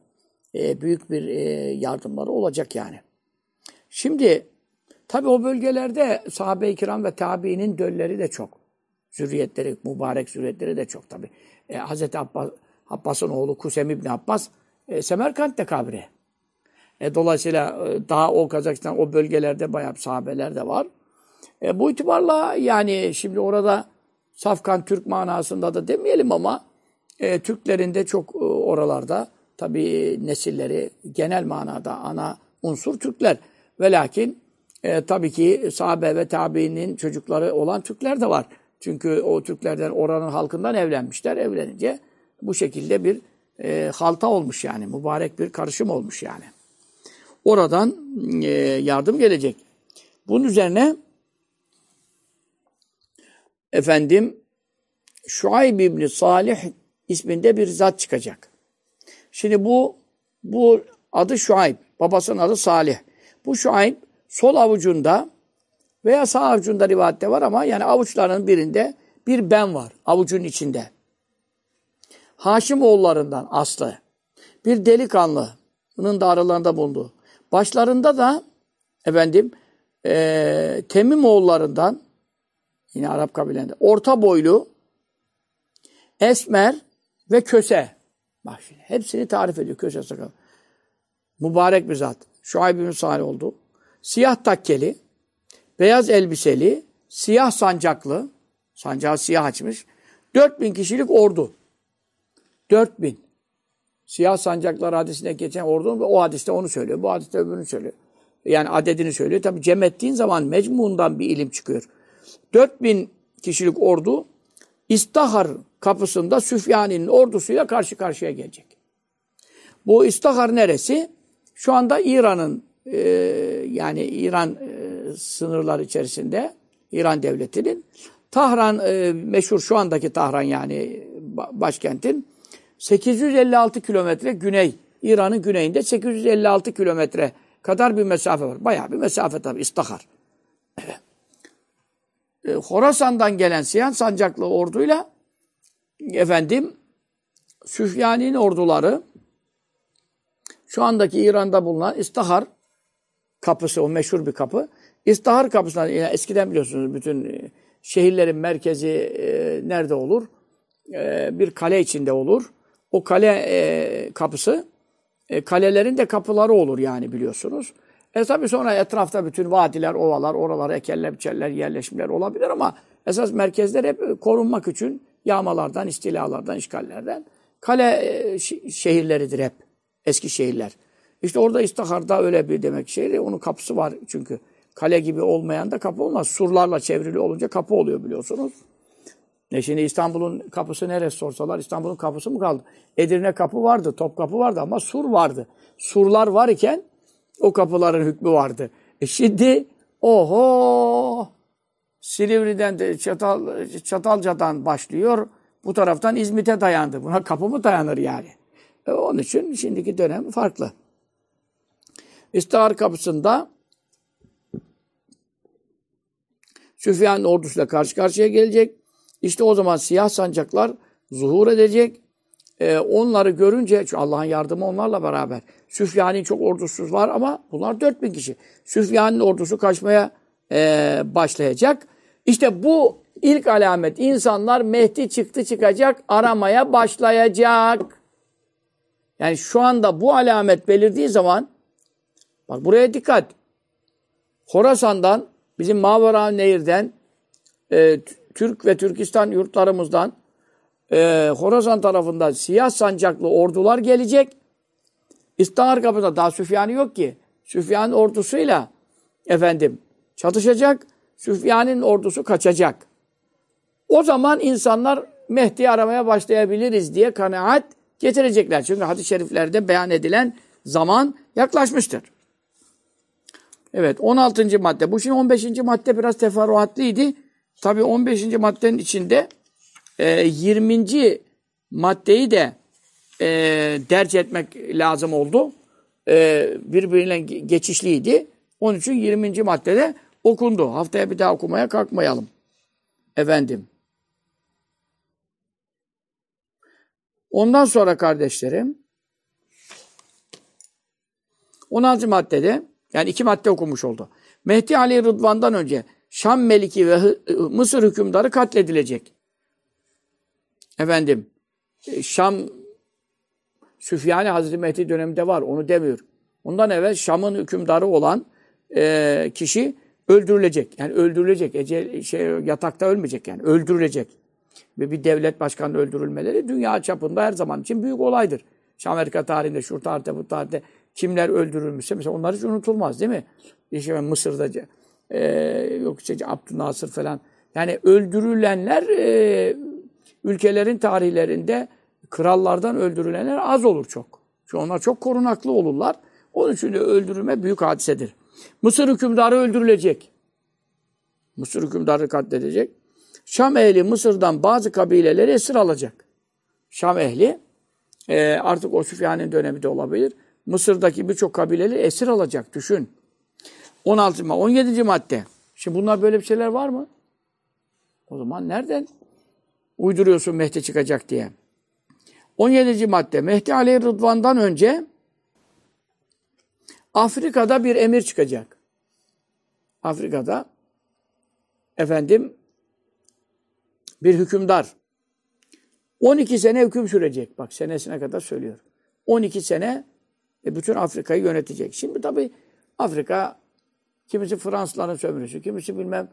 [SPEAKER 1] e, büyük bir e, yardımları olacak yani. Şimdi tabi o bölgelerde sahabe-i kiram ve tabiinin dölleri de çok. Zürriyetleri, mübarek zürriyetleri de çok tabi. E, Hazreti Abbas, Abbas'ın oğlu Kusem İbni Abbas e, Semerkant'te kabri. E, dolayısıyla e, daha o Kazakistan, o bölgelerde bayağı sahabeler de var. E, bu itibarla yani şimdi orada Safkan Türk manasında da demeyelim ama e, Türklerin de çok e, oralarda tabii nesilleri genel manada ana unsur Türkler. Ve lakin e, tabii ki sahabe ve tabiinin çocukları olan Türkler de var. Çünkü o Türklerden oranın halkından evlenmişler. Evlenince bu şekilde bir e, halta olmuş yani. Mübarek bir karışım olmuş yani. Oradan e, yardım gelecek. Bunun üzerine efendim Şuayb İbni Salih isminde bir zat çıkacak. Şimdi bu bu adı Şuayb. Babasının adı Salih. Bu Şuayb sol avucunda veya sağ avucunda rivayette var ama yani avuçlarının birinde bir ben var. Avucun içinde. Haşim oğullarından aslı. Bir delikanlı. Bunun da aralarında bulundu. Başlarında da efendim e, Temim oğullarından yine Arap kabilende orta boylu esmer ve köse. Bak şimdi hepsini tarif ediyor köse sakal. Mübarek bir zat. Şuayb bin Salih oldu. Siyah takkeli, beyaz elbiseli, siyah sancaklı, sancağı siyah açmış. 4000 kişilik ordu. 4000. Siyah sancaklar hadisine geçen ordu o hadiste onu söylüyor. Bu hadiste öbürünü söylüyor. Yani adedini söylüyor. Tabi cem ettiğin zaman mecmuundan bir ilim çıkıyor. 4000 kişilik ordu İstahar kapısında Süfyani'nin ordusuyla karşı karşıya gelecek. Bu İstahar neresi? Şu anda İran'ın e, yani İran e, sınırları içerisinde İran devletinin Tahran e, meşhur şu andaki Tahran yani başkentin 856 kilometre güney İran'ın güneyinde 856 kilometre kadar bir mesafe var. Bayağı bir mesafe tabii İstahar. E, Horasan'dan gelen Siyan sancaklı orduyla efendim Süfyani'nin orduları şu andaki İran'da bulunan İstahar kapısı, o meşhur bir kapı. İstahar kapısından, yani eskiden biliyorsunuz bütün e, şehirlerin merkezi e, nerede olur? E, bir kale içinde olur. O kale e, kapısı, e, kalelerin de kapıları olur yani biliyorsunuz. E tabi sonra etrafta bütün vadiler, ovalar, oralar, ekeller, biçerler, yerleşimler olabilir ama esas merkezler hep korunmak için yağmalardan, istilalardan, işgallerden kale e, şehirleridir hep. Eski şehirler. İşte orada İstahar'da öyle bir demek şehri. Onun kapısı var çünkü. Kale gibi olmayan da kapı olmaz. Surlarla çevrili olunca kapı oluyor biliyorsunuz. Ne şimdi İstanbul'un kapısı neresi sorsalar İstanbul'un kapısı mı kaldı? Edirne kapı vardı, top kapı vardı ama sur vardı. Surlar var iken o kapıların hükmü vardı. E şimdi oho Silivri'den de Çatal, Çatalca'dan başlıyor. Bu taraftan İzmit'e dayandı. Buna kapı mı dayanır yani? E onun için şimdiki dönem farklı. İstihar kapısında Süfyan ordusuyla karşı karşıya gelecek. İşte o zaman siyah sancaklar zuhur edecek. Ee, onları görünce, Allah'ın yardımı onlarla beraber. Süfyan'ın çok ordusu var ama bunlar 4000 kişi. Süfyan'ın ordusu kaçmaya e, başlayacak. İşte bu ilk alamet. insanlar Mehdi çıktı çıkacak, aramaya başlayacak. Yani şu anda bu alamet belirdiği zaman bak buraya dikkat. Horasan'dan, bizim Mavera Nehir'den, e, Türk ve Türkistan yurtlarımızdan e, Horasan tarafından siyah sancaklı ordular gelecek. İstihar kapısında daha Süfyan'ı yok ki. Süfyan ordusuyla efendim çatışacak. Süfyan'ın ordusu kaçacak. O zaman insanlar Mehdi'yi aramaya başlayabiliriz diye kanaat getirecekler. Çünkü hadis-i şeriflerde beyan edilen zaman yaklaşmıştır. Evet 16. madde. Bu şimdi 15. madde biraz teferruatlıydı. Tabi 15. maddenin içinde e, 20. maddeyi de e, derc etmek lazım oldu. E, birbirine geçişliydi. Onun için 20. maddede okundu. Haftaya bir daha okumaya kalkmayalım. Efendim. Ondan sonra kardeşlerim 16. maddede yani iki madde okumuş oldu. Mehdi Ali Rıdvan'dan önce Şam Meliki ve Mısır hükümdarı katledilecek. Efendim e, Şam Süfyani Hazreti Mehdi döneminde var. Onu demiyor. Ondan evvel Şam'ın hükümdarı olan e, kişi öldürülecek. Yani öldürülecek. Ece, şey, yatakta ölmeyecek yani. Öldürülecek. Ve bir devlet başkanı öldürülmeleri dünya çapında her zaman için büyük olaydır. İşte Amerika tarihinde, şu tarihte, bu tarihte kimler öldürülmüşse mesela onlar hiç unutulmaz değil mi? İşte Mısır'da e, yok işte Abdülnasır falan. Yani öldürülenler e, ülkelerin tarihlerinde krallardan öldürülenler az olur çok. Çünkü onlar çok korunaklı olurlar. Onun için de öldürülme büyük hadisedir. Mısır hükümdarı öldürülecek. Mısır hükümdarı katledecek. Şam ehli Mısır'dan bazı kabileleri esir alacak. Şam ehli e, artık o Süfyan'ın dönemi de olabilir. Mısır'daki birçok kabileleri esir alacak. Düşün. 16. madde. 17. madde. Şimdi bunlar böyle bir şeyler var mı? O zaman nereden uyduruyorsun Mehdi çıkacak diye? 17. madde. Mehdi Aleyh Rıdvan'dan önce Afrika'da bir emir çıkacak. Afrika'da efendim bir hükümdar 12 sene hüküm sürecek. Bak senesine kadar söylüyor. 12 sene e, bütün Afrika'yı yönetecek. Şimdi tabii Afrika kimisi Fransızların sömürüsü, kimisi bilmem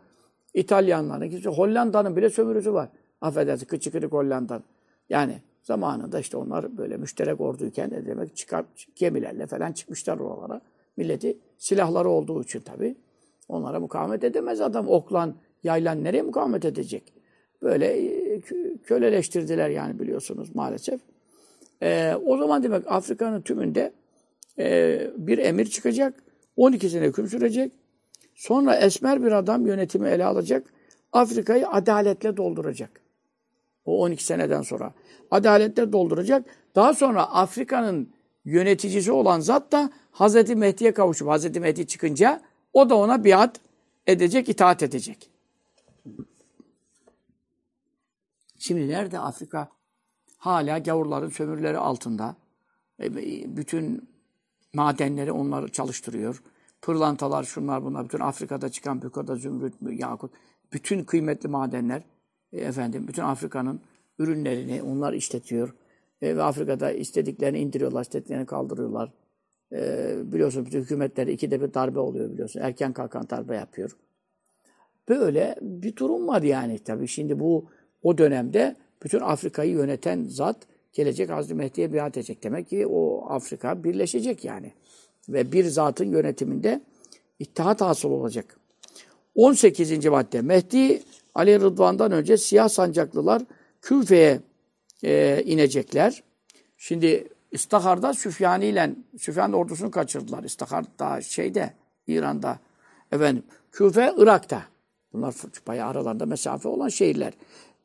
[SPEAKER 1] İtalyanların, kimisi Hollanda'nın bile sömürüsü var. Affedersin kıçı kırık Hollanda'nın. Yani zamanında işte onlar böyle müşterek orduyken ne demek çıkar gemilerle falan çıkmışlar oralara. Milleti silahları olduğu için tabii onlara mukavemet edemez adam. Oklan, yaylan nereye mukavemet edecek? Böyle e, köleleştirdiler yani biliyorsunuz maalesef. Ee, o zaman demek Afrika'nın tümünde e, bir emir çıkacak. 12 sene hüküm sürecek. Sonra esmer bir adam yönetimi ele alacak. Afrika'yı adaletle dolduracak. O 12 seneden sonra. Adaletle dolduracak. Daha sonra Afrika'nın yöneticisi olan zat da Hazreti Mehdi'ye kavuşup Hazreti Mehdi çıkınca o da ona biat edecek, itaat edecek. Şimdi nerede Afrika? Hala gavurların sömürüleri altında. E, bütün madenleri onlar çalıştırıyor. Pırlantalar, şunlar bunlar. Bütün Afrika'da çıkan Bükada, Zümrüt, Yakut. Bütün kıymetli madenler e, efendim bütün Afrika'nın ürünlerini onlar işletiyor. E, ve Afrika'da istediklerini indiriyorlar, istediklerini kaldırıyorlar. E, biliyorsun bütün hükümetleri ikide bir darbe oluyor biliyorsun. Erken kalkan darbe yapıyor. Böyle bir durum var yani tabii. Şimdi bu o dönemde bütün Afrika'yı yöneten zat gelecek Hazreti Mehdi'ye biat edecek. Demek ki o Afrika birleşecek yani. Ve bir zatın yönetiminde ittihat hasıl olacak. 18. madde. Mehdi Ali Rıdvan'dan önce siyah sancaklılar Küfe'ye e, inecekler. Şimdi İstahar'da Süfyani ile Süfyan ordusunu kaçırdılar. İstahar da şeyde İran'da efendim Küfe Irak'ta. Bunlar bayağı aralarında mesafe olan şehirler.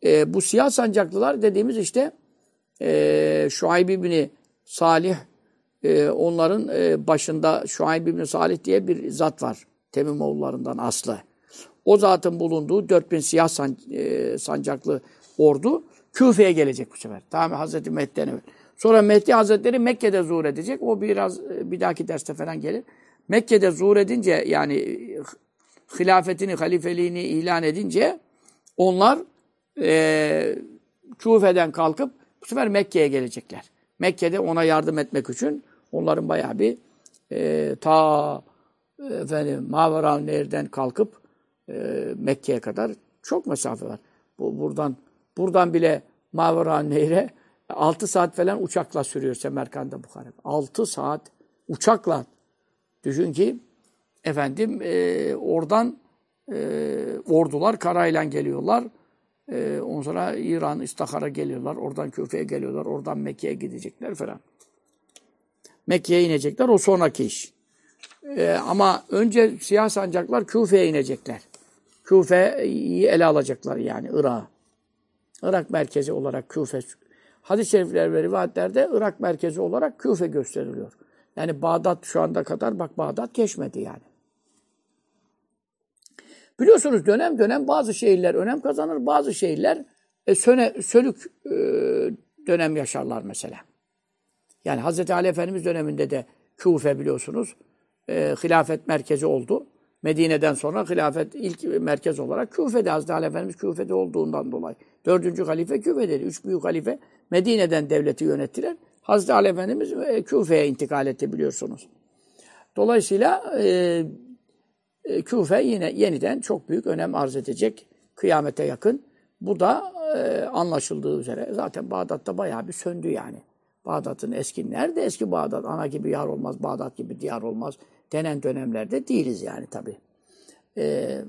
[SPEAKER 1] E, bu siyah sancaklılar dediğimiz işte e, Şuayb ibni Salih e, onların e, başında Şuayb ibni Salih diye bir zat var. Temimoğullarından aslı. O zatın bulunduğu 4000 siyah san, e, sancaklı ordu Küfe'ye gelecek bu sefer. Tamam Hazreti Mehdi'den evvel. Sonra Mehdi Hazretleri Mekke'de zuhur edecek. O biraz e, bir dahaki derste falan gelir. Mekke'de zuhur edince yani hilafetini, halifeliğini ilan edince onlar e, Küfe'den kalkıp bu sefer Mekke'ye gelecekler. Mekke'de ona yardım etmek için onların bayağı bir e, ta efendim Mavera Nehir'den kalkıp e, Mekke'ye kadar çok mesafe var. Bu buradan buradan bile Mavera Nehir'e 6 saat falan uçakla sürüyor Semerkant'ta Bukhara. 6 saat uçakla. Düşün ki efendim e, oradan e, ordular karayla geliyorlar. E, ondan sonra İran, İstahar'a geliyorlar. Oradan Küfe'ye geliyorlar. Oradan Mekke'ye gidecekler falan. Mekke'ye inecekler. O sonraki iş. E, ama önce siyah sancaklar Küfe'ye inecekler. Küfe'yi ele alacaklar yani Irak. Irak merkezi olarak Küfe. Hadis-i şerifler ve rivayetlerde Irak merkezi olarak Küfe gösteriliyor. Yani Bağdat şu anda kadar bak Bağdat geçmedi yani. Biliyorsunuz dönem dönem bazı şehirler önem kazanır, bazı şehirler e, söne, sölük e, dönem yaşarlar mesela. Yani Hz. Ali Efendimiz döneminde de Küfe biliyorsunuz e, hilafet merkezi oldu. Medine'den sonra hilafet ilk merkez olarak Küfe'de. Hazreti Ali Efendimiz Küfe'de olduğundan dolayı. Dördüncü halife Küfe'deydi. Üç büyük halife Medine'den devleti yönettiler. Hazreti Ali Efendimiz e, Küfe'ye intikal etti biliyorsunuz. Dolayısıyla e, e, Küfe yine yeniden çok büyük önem arz edecek kıyamete yakın. Bu da e, anlaşıldığı üzere zaten Bağdat'ta bayağı bir söndü yani. Bağdat'ın eski, nerede eski Bağdat? Ana gibi yar olmaz, Bağdat gibi diyar olmaz denen dönemlerde değiliz yani tabi. Ee,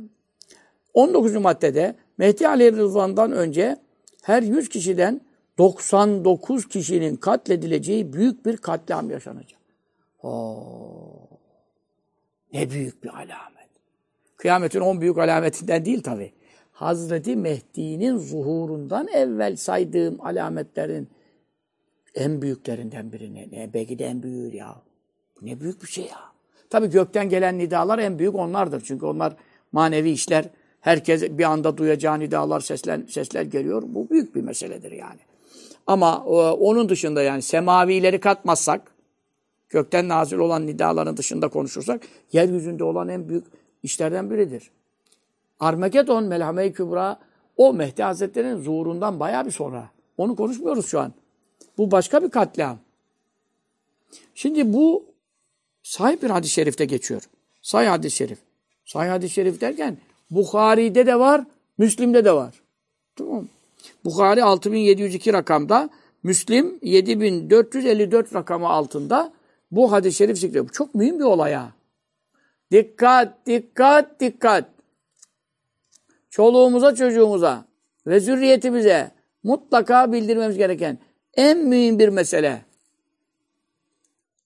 [SPEAKER 1] 19. maddede Mehdi Ali Rıdvan'dan önce her 100 kişiden 99 kişinin katledileceği büyük bir katliam yaşanacak. Oo. Ne büyük bir alamet. Kıyametin on büyük alametinden değil tabi. Hazreti Mehdi'nin zuhurundan evvel saydığım alametlerin en büyüklerinden biri ne? ne belki de en büyüğü ya. Ne büyük bir şey ya. Tabi gökten gelen nidalar en büyük onlardır. Çünkü onlar manevi işler. Herkes bir anda duyacağı nidalar, sesler, sesler geliyor. Bu büyük bir meseledir yani. Ama e, onun dışında yani semavileri katmazsak, gökten nazil olan nidaların dışında konuşursak, yeryüzünde olan en büyük işlerden biridir. Armagedon, Melhame-i Kübra, o Mehdi Hazretleri'nin zuhurundan bayağı bir sonra. Onu konuşmuyoruz şu an. Bu başka bir katliam. Şimdi bu sahip bir hadis-i şerifte geçiyor. Say hadis-i şerif. Say hadis-i şerif derken Bukhari'de de var, Müslim'de de var. Tamam Bukhari 6702 rakamda, Müslim 7454 rakamı altında bu hadis-i şerif zikrediyor. Bu çok mühim bir olay ha. Dikkat, dikkat, dikkat. Çoluğumuza, çocuğumuza ve zürriyetimize mutlaka bildirmemiz gereken en mühim bir mesele.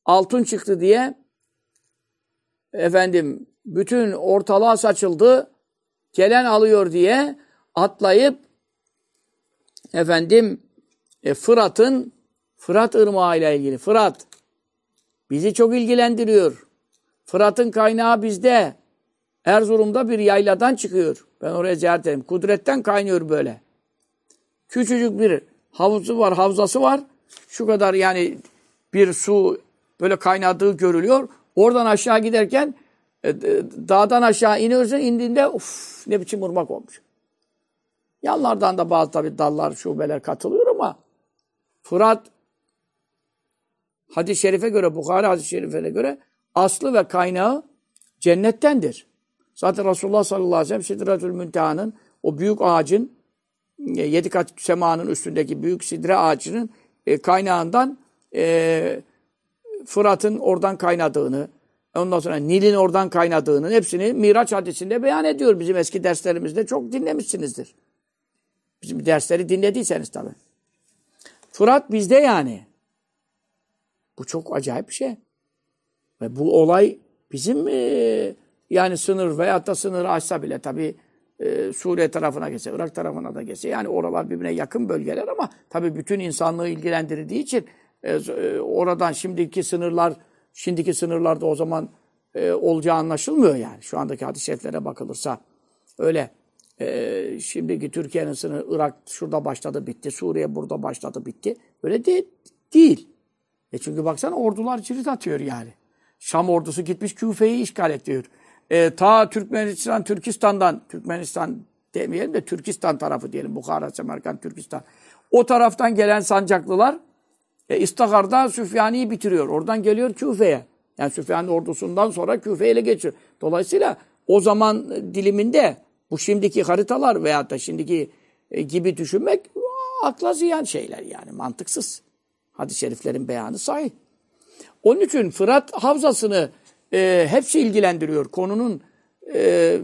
[SPEAKER 1] Altın çıktı diye efendim bütün ortalığa saçıldı. Gelen alıyor diye atlayıp efendim e, Fırat'ın Fırat ırmağı ile ilgili. Fırat bizi çok ilgilendiriyor. Fırat'ın kaynağı bizde. Erzurum'da bir yayladan çıkıyor. Ben oraya ziyaret edeyim. Kudretten kaynıyor böyle. Küçücük bir havuzu var, havzası var. Şu kadar yani bir su böyle kaynadığı görülüyor. Oradan aşağı giderken e, dağdan aşağı iniyorsun. indiğinde uf ne biçim ırmak olmuş. Yanlardan da bazı tabi dallar, şubeler katılıyor ama Fırat hadis-i şerife göre, Bukhari hadis-i şerifine göre aslı ve kaynağı cennettendir. Zaten Resulullah sallallahu aleyhi ve sellem Sidretül Münteha'nın o büyük ağacın yedi kat semanın üstündeki büyük sidre ağacının e, kaynağından e, Fırat'ın oradan kaynadığını, ondan sonra Nil'in oradan kaynadığını hepsini Miraç hadisinde beyan ediyor. Bizim eski derslerimizde çok dinlemişsinizdir. Bizim dersleri dinlediyseniz tabi. Fırat bizde yani. Bu çok acayip bir şey. Ve bu olay bizim e, yani sınır veyahut da sınırı aşsa bile tabi e, Suriye tarafına geçse, Irak tarafına da geçse. Yani oralar birbirine yakın bölgeler ama tabi bütün insanlığı ilgilendirdiği için e, e, oradan şimdiki sınırlar, şimdiki sınırlarda o zaman e, olacağı anlaşılmıyor yani. Şu andaki şeriflere bakılırsa öyle. E, şimdiki Türkiye'nin sınırı Irak şurada başladı bitti, Suriye burada başladı bitti. Öyle de, değil. E çünkü baksana ordular cirit atıyor yani. Şam ordusu gitmiş Küfe'yi işgal ediyor. E, ta Türkmenistan, Türkistan'dan, Türkmenistan demeyelim de Türkistan tarafı diyelim. Bukhara, Semerkant, Türkistan. O taraftan gelen sancaklılar e, İstahar'da Süfyani'yi bitiriyor. Oradan geliyor Küfe'ye. Yani Süfyan ordusundan sonra Küfe'ye ele geçiyor. Dolayısıyla o zaman diliminde bu şimdiki haritalar veyahut da şimdiki e, gibi düşünmek akla ziyan şeyler yani mantıksız. Hadis-i şeriflerin beyanı sahih. Onun için Fırat Havzası'nı e, hepsi ilgilendiriyor. Konunun e,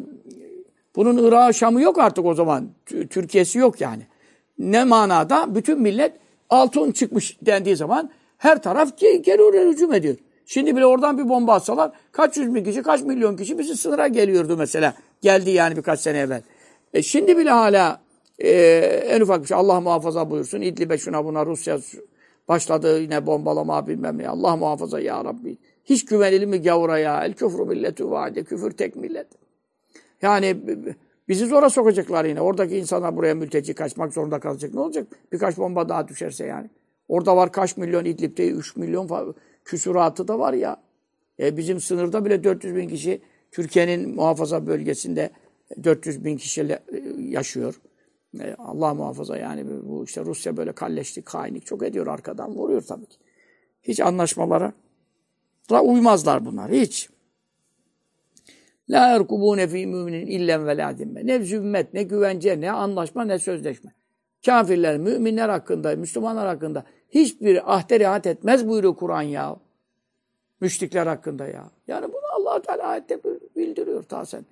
[SPEAKER 1] bunun Irak'ı Şam'ı yok artık o zaman. Türkiye'si yok yani. Ne manada? Bütün millet altın çıkmış dendiği zaman her taraf geri oraya hücum ediyor. Şimdi bile oradan bir bomba atsalar kaç yüz bin kişi, kaç milyon kişi bizi sınıra geliyordu mesela. Geldi yani birkaç sene evvel. E şimdi bile hala e, en ufak bir şey Allah muhafaza buyursun. İdlib'e şuna buna Rusya başladı yine bombalama bilmem ne. Allah muhafaza ya Rabbi. Hiç güvenilir mi gavura ya? El küfrü milletü vade. Küfür tek millet. Yani bizi zora sokacaklar yine. Oradaki insanlar buraya mülteci kaçmak zorunda kalacak. Ne olacak? Birkaç bomba daha düşerse yani. Orada var kaç milyon İdlib'de 3 milyon küsuratı da var ya. E bizim sınırda bile 400 bin kişi Türkiye'nin muhafaza bölgesinde 400 bin kişi yaşıyor. E Allah muhafaza yani bu işte Rusya böyle kalleşlik, hainlik çok ediyor arkadan vuruyor tabii ki. Hiç anlaşmalara da uymazlar bunlar hiç. La erkubune fi müminin illen ve la dimme. Ne zümmet, ne güvence, ne anlaşma, ne sözleşme. Kafirler, müminler hakkında, Müslümanlar hakkında hiçbir ahde riayet etmez buyuruyor Kur'an ya. Müşrikler hakkında ya. Yani bunu allah Teala ayette bildiriyor ta sen.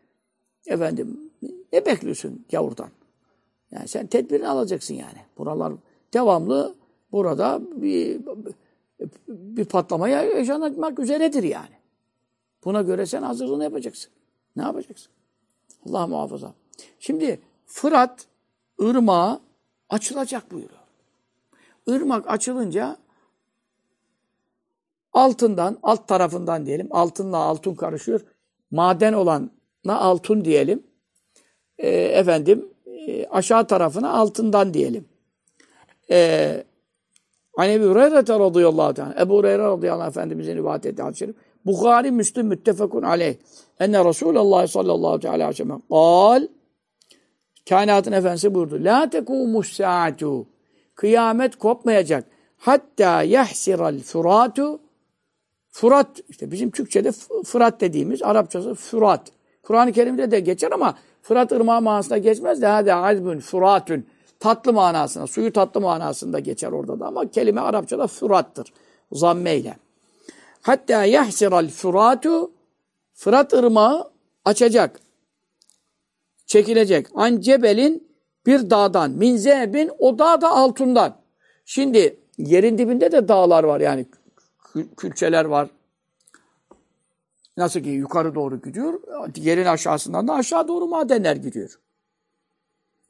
[SPEAKER 1] Efendim ne bekliyorsun gavurdan? Yani sen tedbirini alacaksın yani. Buralar devamlı burada bir bir patlamaya yaşanmak üzeredir yani. Buna göre sen hazırlığını yapacaksın. Ne yapacaksın? Allah muhafaza. Şimdi Fırat ırmağı açılacak buyuruyor. Irmak açılınca altından, alt tarafından diyelim, altınla altın karışıyor. Maden olanla altın diyelim. E, efendim, e, aşağı tarafına altından diyelim. E, Hani Ebu Hureyre radıyallahu teala. Ebu Hureyre radıyallahu anh Efendimizin rivayet ettiği hadis-i şerif. Bukhari, Müslüm, müttefekun aleyh. Enne Resulullah sallallahu aleyhi ve sellem kal Kainatın efendisi buyurdu. La tekumus saatu. Kıyamet kopmayacak. Hatta yahsiral furatu. Furat, işte bizim Türkçe'de Fırat dediğimiz, Arapçası Furat. Kur'an-ı Kerim'de de geçer ama Fırat ırmağı manasında geçmez de hadi azbun, furatun. Tatlı manasında, suyu tatlı manasında geçer orada da ama kelime Arapçada Furat'tır. Zammeyle. Hatta yahsiral furatu Fırat ırmağı açacak. Çekilecek. An cebelin bir dağdan. Min zebin o dağ da altından. Şimdi yerin dibinde de dağlar var yani. Külçeler var. Nasıl ki yukarı doğru gidiyor. Yerin aşağısından da aşağı doğru madenler gidiyor.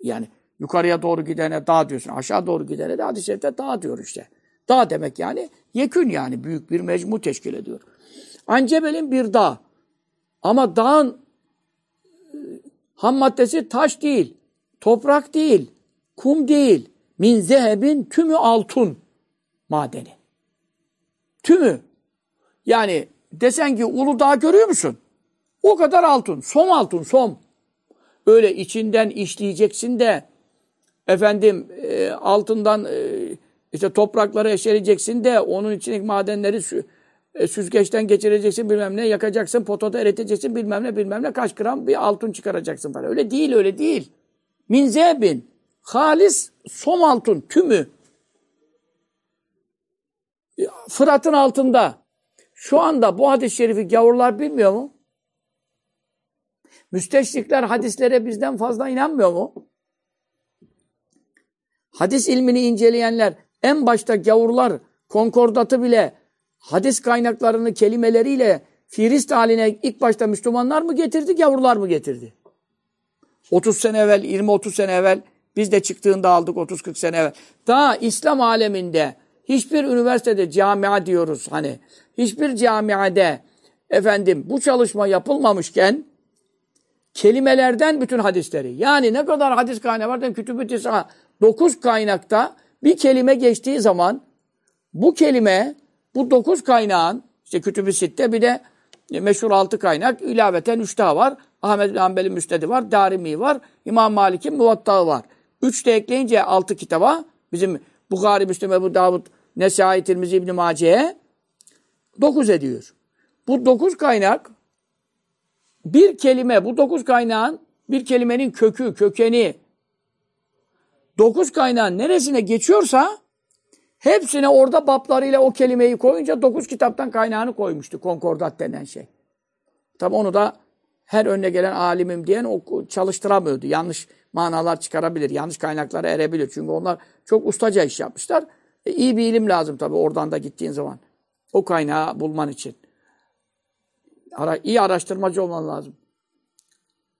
[SPEAKER 1] Yani yukarıya doğru gidene dağ diyorsun. Aşağı doğru gidene de hadis-i şerifte dağ diyor işte. Dağ demek yani yekün yani büyük bir mecmu teşkil ediyor. Ancebel'in bir dağ. Ama dağın e, ham maddesi taş değil, toprak değil, kum değil. Min zehebin tümü altın madeni. Tümü. Yani desen ki Uludağ görüyor musun? O kadar altın. Som altın, som. Öyle içinden işleyeceksin de efendim e, altından e, işte toprakları eşeleyeceksin de onun içindeki madenleri sü, e, süzgeçten geçireceksin bilmem ne yakacaksın potada eriteceksin bilmem ne bilmem ne kaç gram bir altın çıkaracaksın falan. Öyle değil öyle değil. Min zebin halis som altın tümü Fırat'ın altında şu anda bu hadis-i şerifi gavurlar bilmiyor mu? Müsteşrikler hadislere bizden fazla inanmıyor mu? Hadis ilmini inceleyenler en başta gavurlar konkordatı bile hadis kaynaklarını kelimeleriyle firist haline ilk başta Müslümanlar mı getirdi, gavurlar mı getirdi? 30 sene evvel, 20-30 sene evvel biz de çıktığında aldık 30-40 sene evvel. Daha İslam aleminde hiçbir üniversitede camia diyoruz hani. Hiçbir camiade efendim bu çalışma yapılmamışken kelimelerden bütün hadisleri. Yani ne kadar hadis kaynağı var? Kütüb-ü Tisa 9 kaynakta bir kelime geçtiği zaman bu kelime bu 9 kaynağın işte Kütüb-ü Sitte bir de meşhur 6 kaynak ilaveten 3 daha var. Ahmet bin Hanbel'in Müstedi var, Darimi var, İmam Malik'in Muvattağı var. 3 de ekleyince 6 kitaba bizim Bukhari, Müslim, Ebu Davud, Nesai, Tirmizi, İbn-i Mace'ye 9 ediyor. Bu 9 kaynak bir kelime, bu 9 kaynağın bir kelimenin kökü, kökeni, dokuz kaynağın neresine geçiyorsa hepsine orada baplarıyla o kelimeyi koyunca dokuz kitaptan kaynağını koymuştu. Konkordat denen şey. Tabi onu da her önüne gelen alimim diyen o çalıştıramıyordu. Yanlış manalar çıkarabilir, yanlış kaynaklara erebilir. Çünkü onlar çok ustaca iş yapmışlar. E, iyi bir ilim lazım tabi oradan da gittiğin zaman. O kaynağı bulman için. Ara, iyi araştırmacı olman lazım.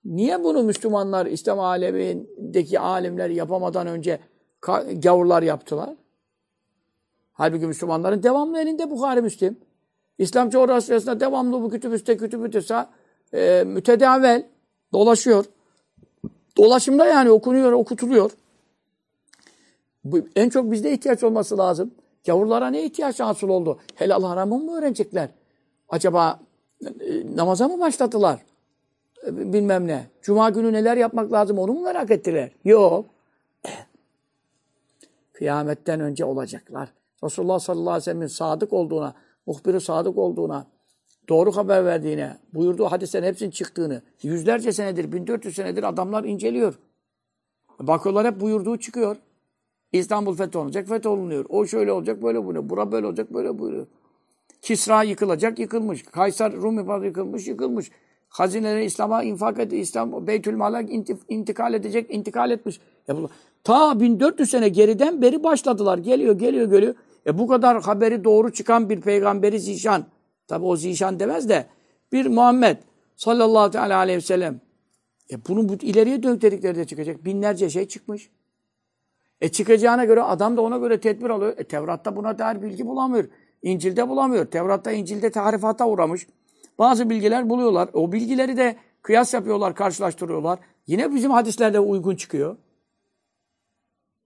[SPEAKER 1] Niye bunu Müslümanlar İslam alemindeki alimler yapamadan önce gavurlar yaptılar? Halbuki Müslümanların devamlı elinde Bukhari Müslim. İslam coğrafyasında devamlı bu kütübüste kütübütüsa e, mütedavel dolaşıyor. Dolaşımda yani okunuyor, okutuluyor. Bu, en çok bizde ihtiyaç olması lazım. Gavurlara ne ihtiyaç hasıl oldu? Helal haramı mı öğrenecekler? Acaba e, namaza mı başladılar? Bilmem ne. Cuma günü neler yapmak lazım onu mu merak ettiler? Yok. Kıyametten önce olacaklar. Resulullah sallallahu aleyhi ve sellem'in sadık olduğuna, muhbiri sadık olduğuna, doğru haber verdiğine, buyurduğu hadislerin hepsinin çıktığını, yüzlerce senedir, 1400 senedir adamlar inceliyor. Bakıyorlar hep buyurduğu çıkıyor. İstanbul fetholunacak, fetholunuyor. O şöyle olacak, böyle buyuruyor. Bura böyle olacak, böyle buyuruyor. Kisra yıkılacak, yıkılmış. Kaysar Rum İmparatorluğu yıkılmış, yıkılmış. Hazineleri İslam'a infak etti. İslam Beytül Mal'a intikal edecek, intikal etmiş. Ya bu, ta 1400 sene geriden beri başladılar. Geliyor, geliyor, geliyor. E bu kadar haberi doğru çıkan bir peygamberi zişan, tabi o zişan demez de, bir Muhammed sallallahu aleyhi ve sellem, e bunun bu ileriye dönük dedikleri de çıkacak. Binlerce şey çıkmış. E çıkacağına göre adam da ona göre tedbir alıyor. E Tevrat'ta buna dair bilgi bulamıyor. İncil'de bulamıyor. Tevrat'ta, İncil'de tahrifata uğramış. Bazı bilgiler buluyorlar. O bilgileri de kıyas yapıyorlar, karşılaştırıyorlar. Yine bizim hadislerde uygun çıkıyor.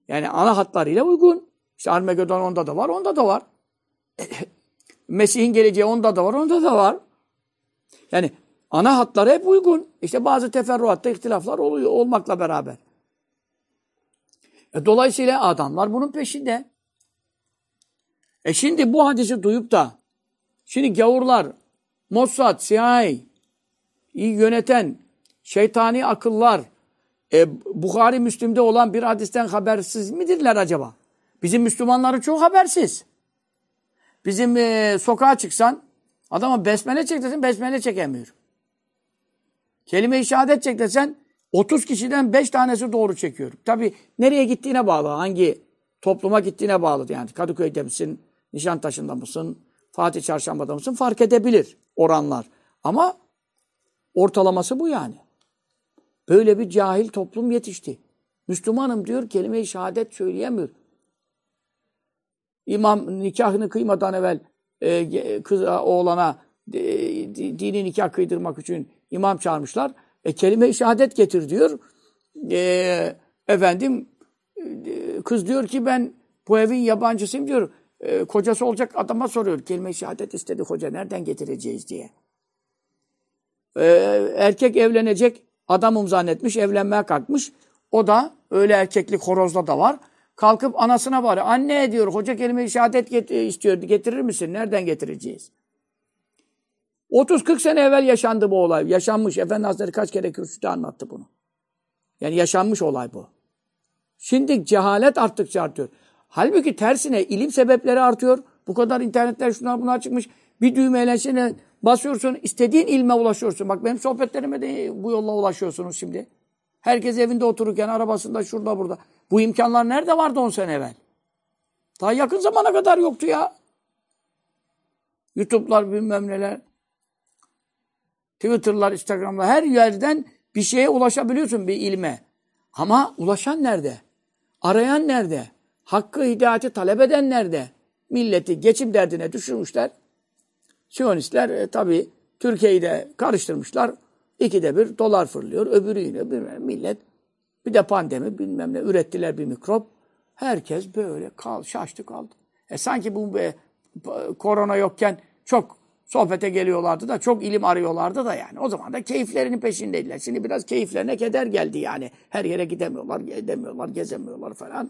[SPEAKER 1] Yani ana hatlarıyla uygun. İşte Armageddon onda da var, onda da var. Mesih'in geleceği onda da var, onda da var. Yani ana hatları hep uygun. İşte bazı teferruatta ihtilaflar oluyor olmakla beraber. E, dolayısıyla adamlar bunun peşinde. E şimdi bu hadisi duyup da şimdi gavurlar, Mossad, CIA, iyi yöneten şeytani akıllar e, Bukhari Müslim'de olan bir hadisten habersiz midirler acaba? Bizim Müslümanların çok habersiz. Bizim e, sokağa çıksan adama besmele çek desen besmele çekemiyor. Kelime-i şehadet çek desen 30 kişiden 5 tanesi doğru çekiyor. Tabi nereye gittiğine bağlı. Hangi topluma gittiğine bağlı. Yani Kadıköy'de misin, Nişantaşı'nda mısın, Fatih Çarşamba'da mısın fark edebilir oranlar. Ama ortalaması bu yani. Böyle bir cahil toplum yetişti. Müslümanım diyor, kelime-i şehadet söyleyemiyor. İmam nikahını kıymadan evvel e, kız oğlana e, dini nikah kıydırmak için imam çağırmışlar. E, kelime-i şehadet getir diyor. E, efendim e, kız diyor ki ben bu evin yabancısıyım diyor. E, kocası olacak adama soruyor. Kelime-i şehadet istedi hoca nereden getireceğiz diye. E, erkek evlenecek adamım zannetmiş evlenmeye kalkmış. O da öyle erkeklik horozda da var. Kalkıp anasına bağırıyor. Anne diyor hoca kelime-i şehadet get istiyor. Getirir misin? Nereden getireceğiz? 30-40 sene evvel yaşandı bu olay. Yaşanmış. Efendi Hazretleri kaç kere kürsüde anlattı bunu. Yani yaşanmış olay bu. Şimdi cehalet arttıkça artıyor. Halbuki tersine ilim sebepleri artıyor. Bu kadar internetler şunlar bunlar çıkmış. Bir düğmeyle seni basıyorsun, istediğin ilme ulaşıyorsun. Bak benim sohbetlerime de bu yolla ulaşıyorsunuz şimdi. Herkes evinde otururken, arabasında, şurada, burada. Bu imkanlar nerede vardı 10 sene evvel? Daha yakın zamana kadar yoktu ya. YouTube'lar bilmem neler. Twitter'lar, Instagram'lar her yerden bir şeye ulaşabiliyorsun bir ilme. Ama ulaşan nerede? Arayan nerede? Hakkı hidayeti talep eden nerede? Milleti geçim derdine düşürmüşler. Siyonistler e, tabi Türkiye'yi de karıştırmışlar. İkide bir dolar fırlıyor. Öbürü yine bir millet. Bir de pandemi bilmem ne ürettiler bir mikrop. Herkes böyle kal, şaştı kaldı. E sanki bu be, korona yokken çok sohbete geliyorlardı da çok ilim arıyorlardı da yani. O zaman da keyiflerinin peşindeydiler. Şimdi biraz keyiflerine keder geldi yani. Her yere gidemiyorlar, gidemiyorlar, gezemiyorlar falan.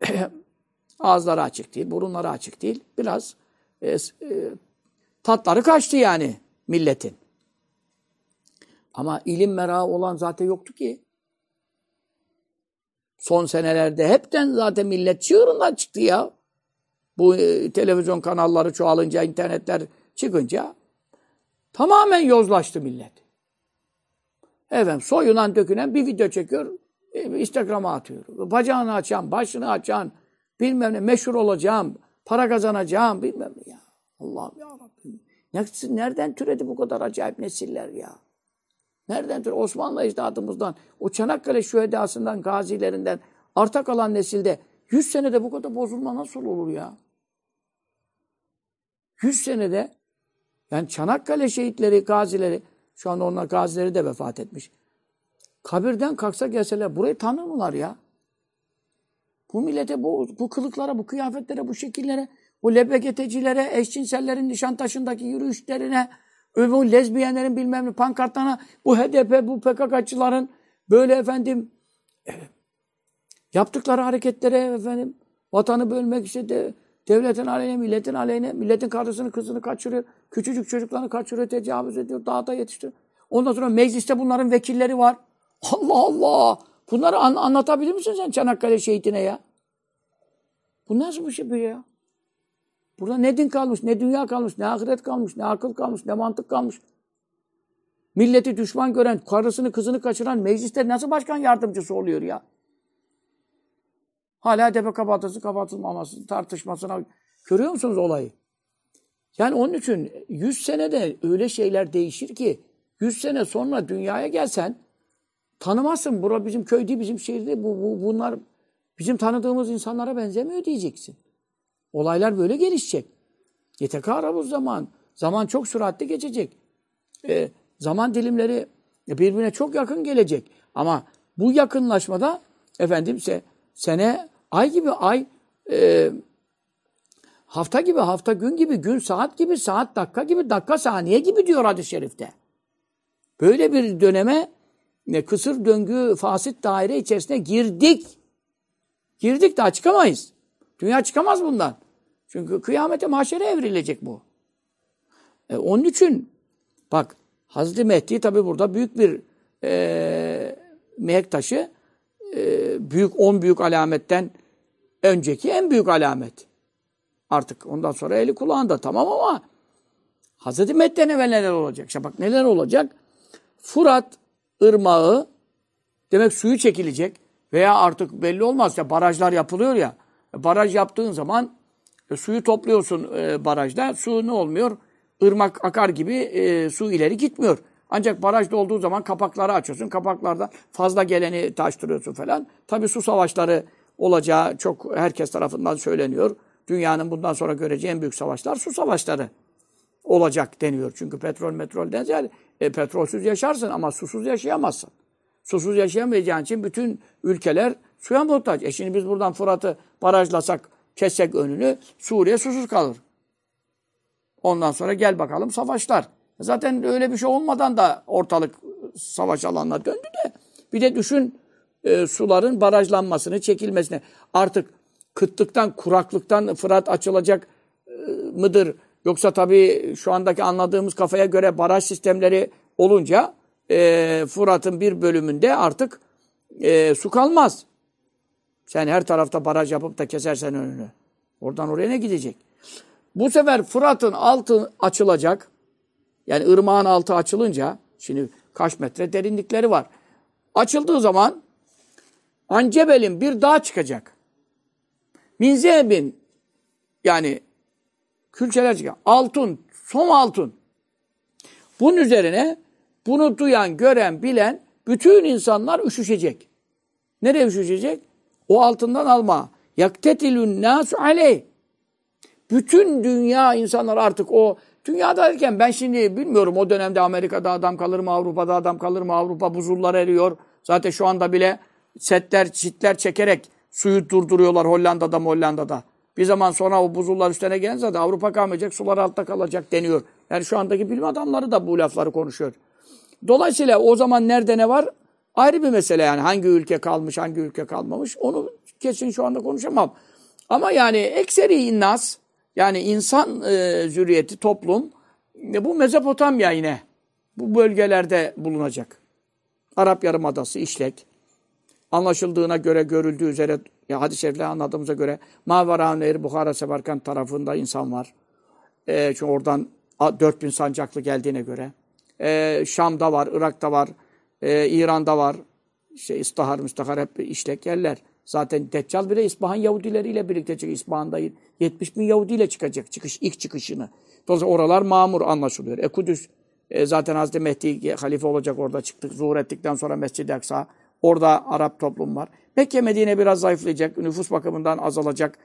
[SPEAKER 1] Ağızları açık değil, burunları açık değil. Biraz e, e, tatları kaçtı yani milletin. Ama ilim merağı olan zaten yoktu ki. Son senelerde hepten zaten millet çığırından çıktı ya. Bu e, televizyon kanalları çoğalınca, internetler çıkınca tamamen yozlaştı millet. Efendim soyunan dökünen bir video çekiyor, Instagram'a atıyor. Bacağını açan, başını açan, bilmem ne meşhur olacağım, para kazanacağım, bilmem ne ya. Allah'ım ya Rabbim. Nereden türedi bu kadar acayip nesiller ya? Nereden türedi? Osmanlı ecdadımızdan, o Çanakkale şühedasından, gazilerinden arta kalan nesilde 100 senede bu kadar bozulma nasıl olur ya? 100 senede yani Çanakkale şehitleri, gazileri, şu anda onlar gazileri de vefat etmiş. Kabirden kalksa gelseler burayı tanır mılar ya? Bu millete, bu, bu kılıklara, bu kıyafetlere, bu şekillere, bu LBGT'cilere, eşcinsellerin Nişantaşı'ndaki yürüyüşlerine, bu lezbiyenlerin bilmem ne pankartlarına, bu HDP, bu PKK'çıların böyle efendim yaptıkları hareketlere efendim vatanı bölmek işte de, devletin aleyhine, milletin aleyhine, milletin karısını, kızını kaçırıyor, küçücük çocuklarını kaçırıyor, tecavüz ediyor, dağda yetiştiriyor. Ondan sonra mecliste bunların vekilleri var. Allah Allah! Bunları an anlatabilir misin sen Çanakkale şehitine ya? Bu nasıl bir şey ya? Burada ne din kalmış, ne dünya kalmış, ne ahiret kalmış, ne akıl kalmış, ne mantık kalmış. Milleti düşman gören, karısını kızını kaçıran mecliste nasıl başkan yardımcısı oluyor ya? Hala HDP kapatılsın kapatılmaması tartışmasına Görüyor musunuz olayı? Yani onun için 100 senede öyle şeyler değişir ki 100 sene sonra dünyaya gelsen tanımazsın. Bura bizim köy değil, bizim şehir değil. Bu, bu, bunlar bizim tanıdığımız insanlara benzemiyor diyeceksin. Olaylar böyle gelişecek. Yetekârabu zaman. Zaman çok süratli geçecek. E, zaman dilimleri birbirine çok yakın gelecek. Ama bu yakınlaşmada efendim se, sene ay gibi ay e, hafta gibi hafta gün gibi gün saat gibi saat dakika gibi dakika saniye gibi diyor hadis-i şerifte. Böyle bir döneme ne kısır döngü fasit daire içerisine girdik. Girdik daha çıkamayız. Dünya çıkamaz bundan. Çünkü kıyamete mahşere evrilecek bu. E, onun için bak Hazreti Mehdi tabi burada büyük bir e, mehek taşı e, büyük on büyük alametten önceki en büyük alamet. Artık ondan sonra eli kulağında tamam ama Hazreti Mehdi'den evvel neler olacak? İşte bak neler olacak? Fırat ırmağı demek suyu çekilecek veya artık belli olmaz ya barajlar yapılıyor ya. Baraj yaptığın zaman e, suyu topluyorsun e, barajda. Su ne olmuyor? Irmak akar gibi e, su ileri gitmiyor. Ancak barajda olduğu zaman kapakları açıyorsun. Kapaklardan fazla geleni taştırıyorsun falan. Tabii su savaşları olacağı çok herkes tarafından söyleniyor. Dünyanın bundan sonra göreceği en büyük savaşlar su savaşları olacak deniyor. Çünkü petrol metrolden ziyade e, petrolsüz yaşarsın ama susuz yaşayamazsın. Susuz yaşayamayacağın için bütün ülkeler suya muhtaç. E şimdi biz buradan Fırat'ı barajlasak, kessek önünü Suriye susuz kalır. Ondan sonra gel bakalım savaşlar. Zaten öyle bir şey olmadan da ortalık savaş alanına döndü de. Bir de düşün e, suların barajlanmasını, çekilmesini. Artık kıtlıktan, kuraklıktan Fırat açılacak e, mıdır? Yoksa tabii şu andaki anladığımız kafaya göre baraj sistemleri olunca e, Fırat'ın bir bölümünde artık e, su kalmaz. Sen her tarafta baraj yapıp da kesersen önünü. Oradan oraya ne gidecek? Bu sefer Fırat'ın altı açılacak. Yani ırmağın altı açılınca, şimdi kaç metre derinlikleri var. Açıldığı zaman Ancebel'in bir dağ çıkacak. Minzebin yani külçeler çıkacak. Altın, som altın. Bunun üzerine bunu duyan, gören, bilen bütün insanlar üşüşecek. Nereye üşüşecek? O altından alma. Yaktetilün nasu aleyh. Bütün dünya insanlar artık o dünyada derken ben şimdi bilmiyorum o dönemde Amerika'da adam kalır mı, Avrupa'da adam kalır mı? Avrupa buzullar eriyor. Zaten şu anda bile setler, çitler çekerek suyu durduruyorlar Hollanda'da Hollanda'da. Bir zaman sonra o buzullar üstüne gelince zaten Avrupa kalmayacak, sular altta kalacak deniyor. Yani şu andaki bilim adamları da bu lafları konuşuyor. Dolayısıyla o zaman nerede ne var? Ayrı bir mesele yani. Hangi ülke kalmış, hangi ülke kalmamış. Onu kesin şu anda konuşamam. Ama yani ekseri innas, yani insan e, zürriyeti, toplum, e, bu Mezopotamya yine bu bölgelerde bulunacak. Arap Yarımadası, İşlek. Anlaşıldığına göre, görüldüğü üzere, ya hadis-i şerifle anladığımıza göre Mavara Nehri Bukhara Seberkan tarafında insan var. E, çünkü oradan 4000 sancaklı geldiğine göre. E, Şam'da var, Irak'ta var, e, İran'da var. İşte İstihar, Müstahar hep işlek yerler. Zaten Deccal bile İspahan Yahudileriyle birlikte çıkacak. İspahan'da 70 bin Yahudiyle çıkacak çıkış, ilk çıkışını. Dolayısıyla oralar mamur anlaşılıyor. E Kudüs e, zaten Hazreti Mehdi halife olacak orada çıktık. Zuhur ettikten sonra Mescid-i Aksa. Orada Arap toplum var. Mekke Medine biraz zayıflayacak. Nüfus bakımından azalacak.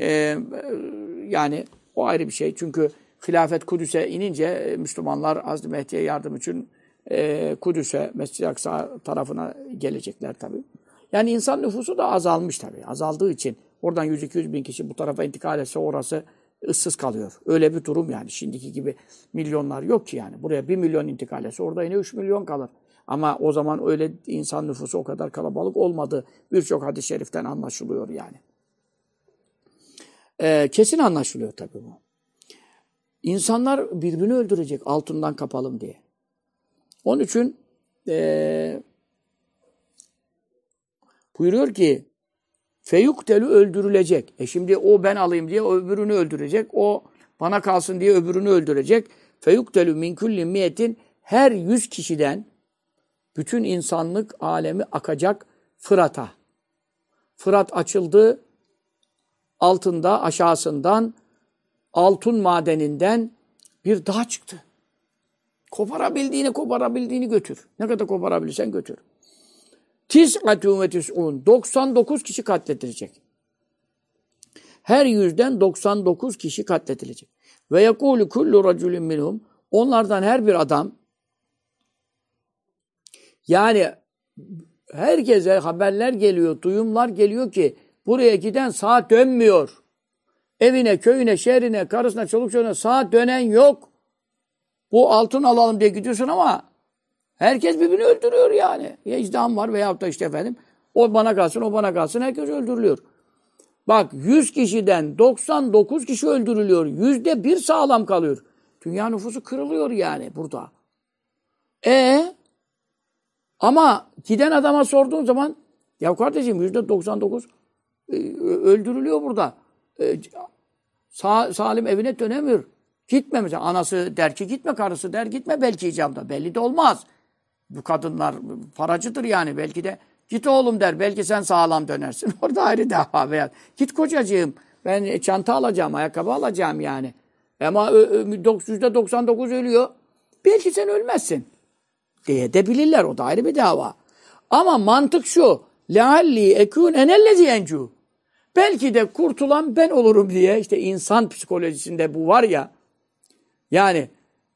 [SPEAKER 1] E, yani o ayrı bir şey. Çünkü hilafet Kudüs'e inince e, Müslümanlar Hazreti Mehdi'ye yardım için e, Kudüs'e, Mescid-i Aksa tarafına gelecekler tabii. Yani insan nüfusu da azalmış tabii. Azaldığı için oradan 100-200 bin kişi bu tarafa intikal etse orası ıssız kalıyor. Öyle bir durum yani. Şimdiki gibi milyonlar yok ki yani. Buraya 1 milyon intikal etse orada yine 3 milyon kalır. Ama o zaman öyle insan nüfusu o kadar kalabalık olmadı. Birçok hadis-i şeriften anlaşılıyor yani. Ee, kesin anlaşılıyor tabii bu. İnsanlar birbirini öldürecek altından kapalım diye. Onun için ee, buyuruyor ki feyuktelü öldürülecek. E şimdi o ben alayım diye öbürünü öldürecek. O bana kalsın diye öbürünü öldürecek. Feyuktelü min kulli miyetin her yüz kişiden bütün insanlık alemi akacak Fırat'a. Fırat açıldı, altında aşağısından altın madeninden bir dağ çıktı. Koparabildiğini koparabildiğini götür. Ne kadar koparabilirsen götür. Tis'atun ve tis'un. 99 kişi katledilecek. Her yüzden 99 kişi katledilecek. Ve yekulu kullu raculun minhum. Onlardan her bir adam yani herkese haberler geliyor, duyumlar geliyor ki buraya giden saat dönmüyor. Evine, köyüne, şehrine, karısına, çoluk çocuğuna saat dönen yok. Bu altın alalım diye gidiyorsun ama herkes birbirini öldürüyor yani. Ya izdiham var veyahut da işte efendim o bana kalsın, o bana kalsın herkes öldürülüyor. Bak 100 kişiden 99 kişi öldürülüyor. Yüzde bir sağlam kalıyor. Dünya nüfusu kırılıyor yani burada. E ama giden adama sorduğun zaman ya kardeşim yüzde 99 e, öldürülüyor burada. E, sağ, salim evine dönemiyor. Gitme mesela. Anası der ki gitme, karısı der gitme belki icabda. Belli de olmaz. Bu kadınlar paracıdır yani. Belki de git oğlum der. Belki sen sağlam dönersin. Orada ayrı dava veya git kocacığım. Ben çanta alacağım, ayakkabı alacağım yani. Ama yüzde 99 ölüyor. Belki sen ölmezsin. De bilirler. O da ayrı bir dava. Ama mantık şu. Lealli ekûn enellezi encu. Belki de kurtulan ben olurum diye işte insan psikolojisinde bu var ya. Yani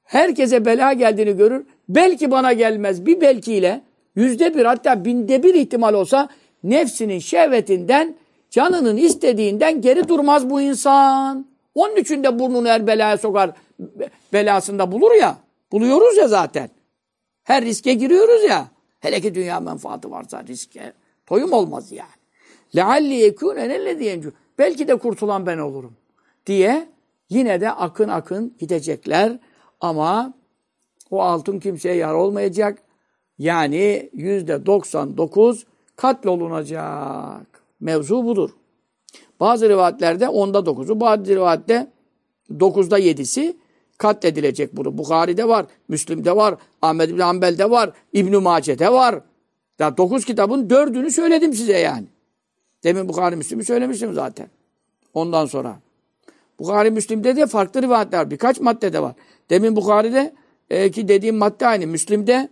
[SPEAKER 1] herkese bela geldiğini görür. Belki bana gelmez bir belkiyle yüzde bir hatta binde bir ihtimal olsa nefsinin şehvetinden canının istediğinden geri durmaz bu insan. Onun için de burnunu her belaya sokar belasında bulur ya. Buluyoruz ya zaten. Her riske giriyoruz ya. Hele ki dünya menfaati varsa riske toyum olmaz yani. لَعَلِّ يَكُونَ اَنَلَّذِيَنْجُ Belki de kurtulan ben olurum diye yine de akın akın gidecekler. Ama o altın kimseye yar olmayacak. Yani yüzde 99 katlolunacak. Mevzu budur. Bazı rivayetlerde onda 9'u, bazı rivayette 9'da 7'si katledilecek bunu. Bukhari'de var, Müslim'de var, Ahmed bin Hanbel'de var, İbn-i Mace'de var. Ya 9 kitabın dördünü söyledim size yani. Demin Bukhari Müslim'i söylemiştim zaten. Ondan sonra. Bukhari Müslim'de de farklı rivayetler birkaç maddede var. Demin Bukhari'de e, ki dediğim madde aynı. Müslim'de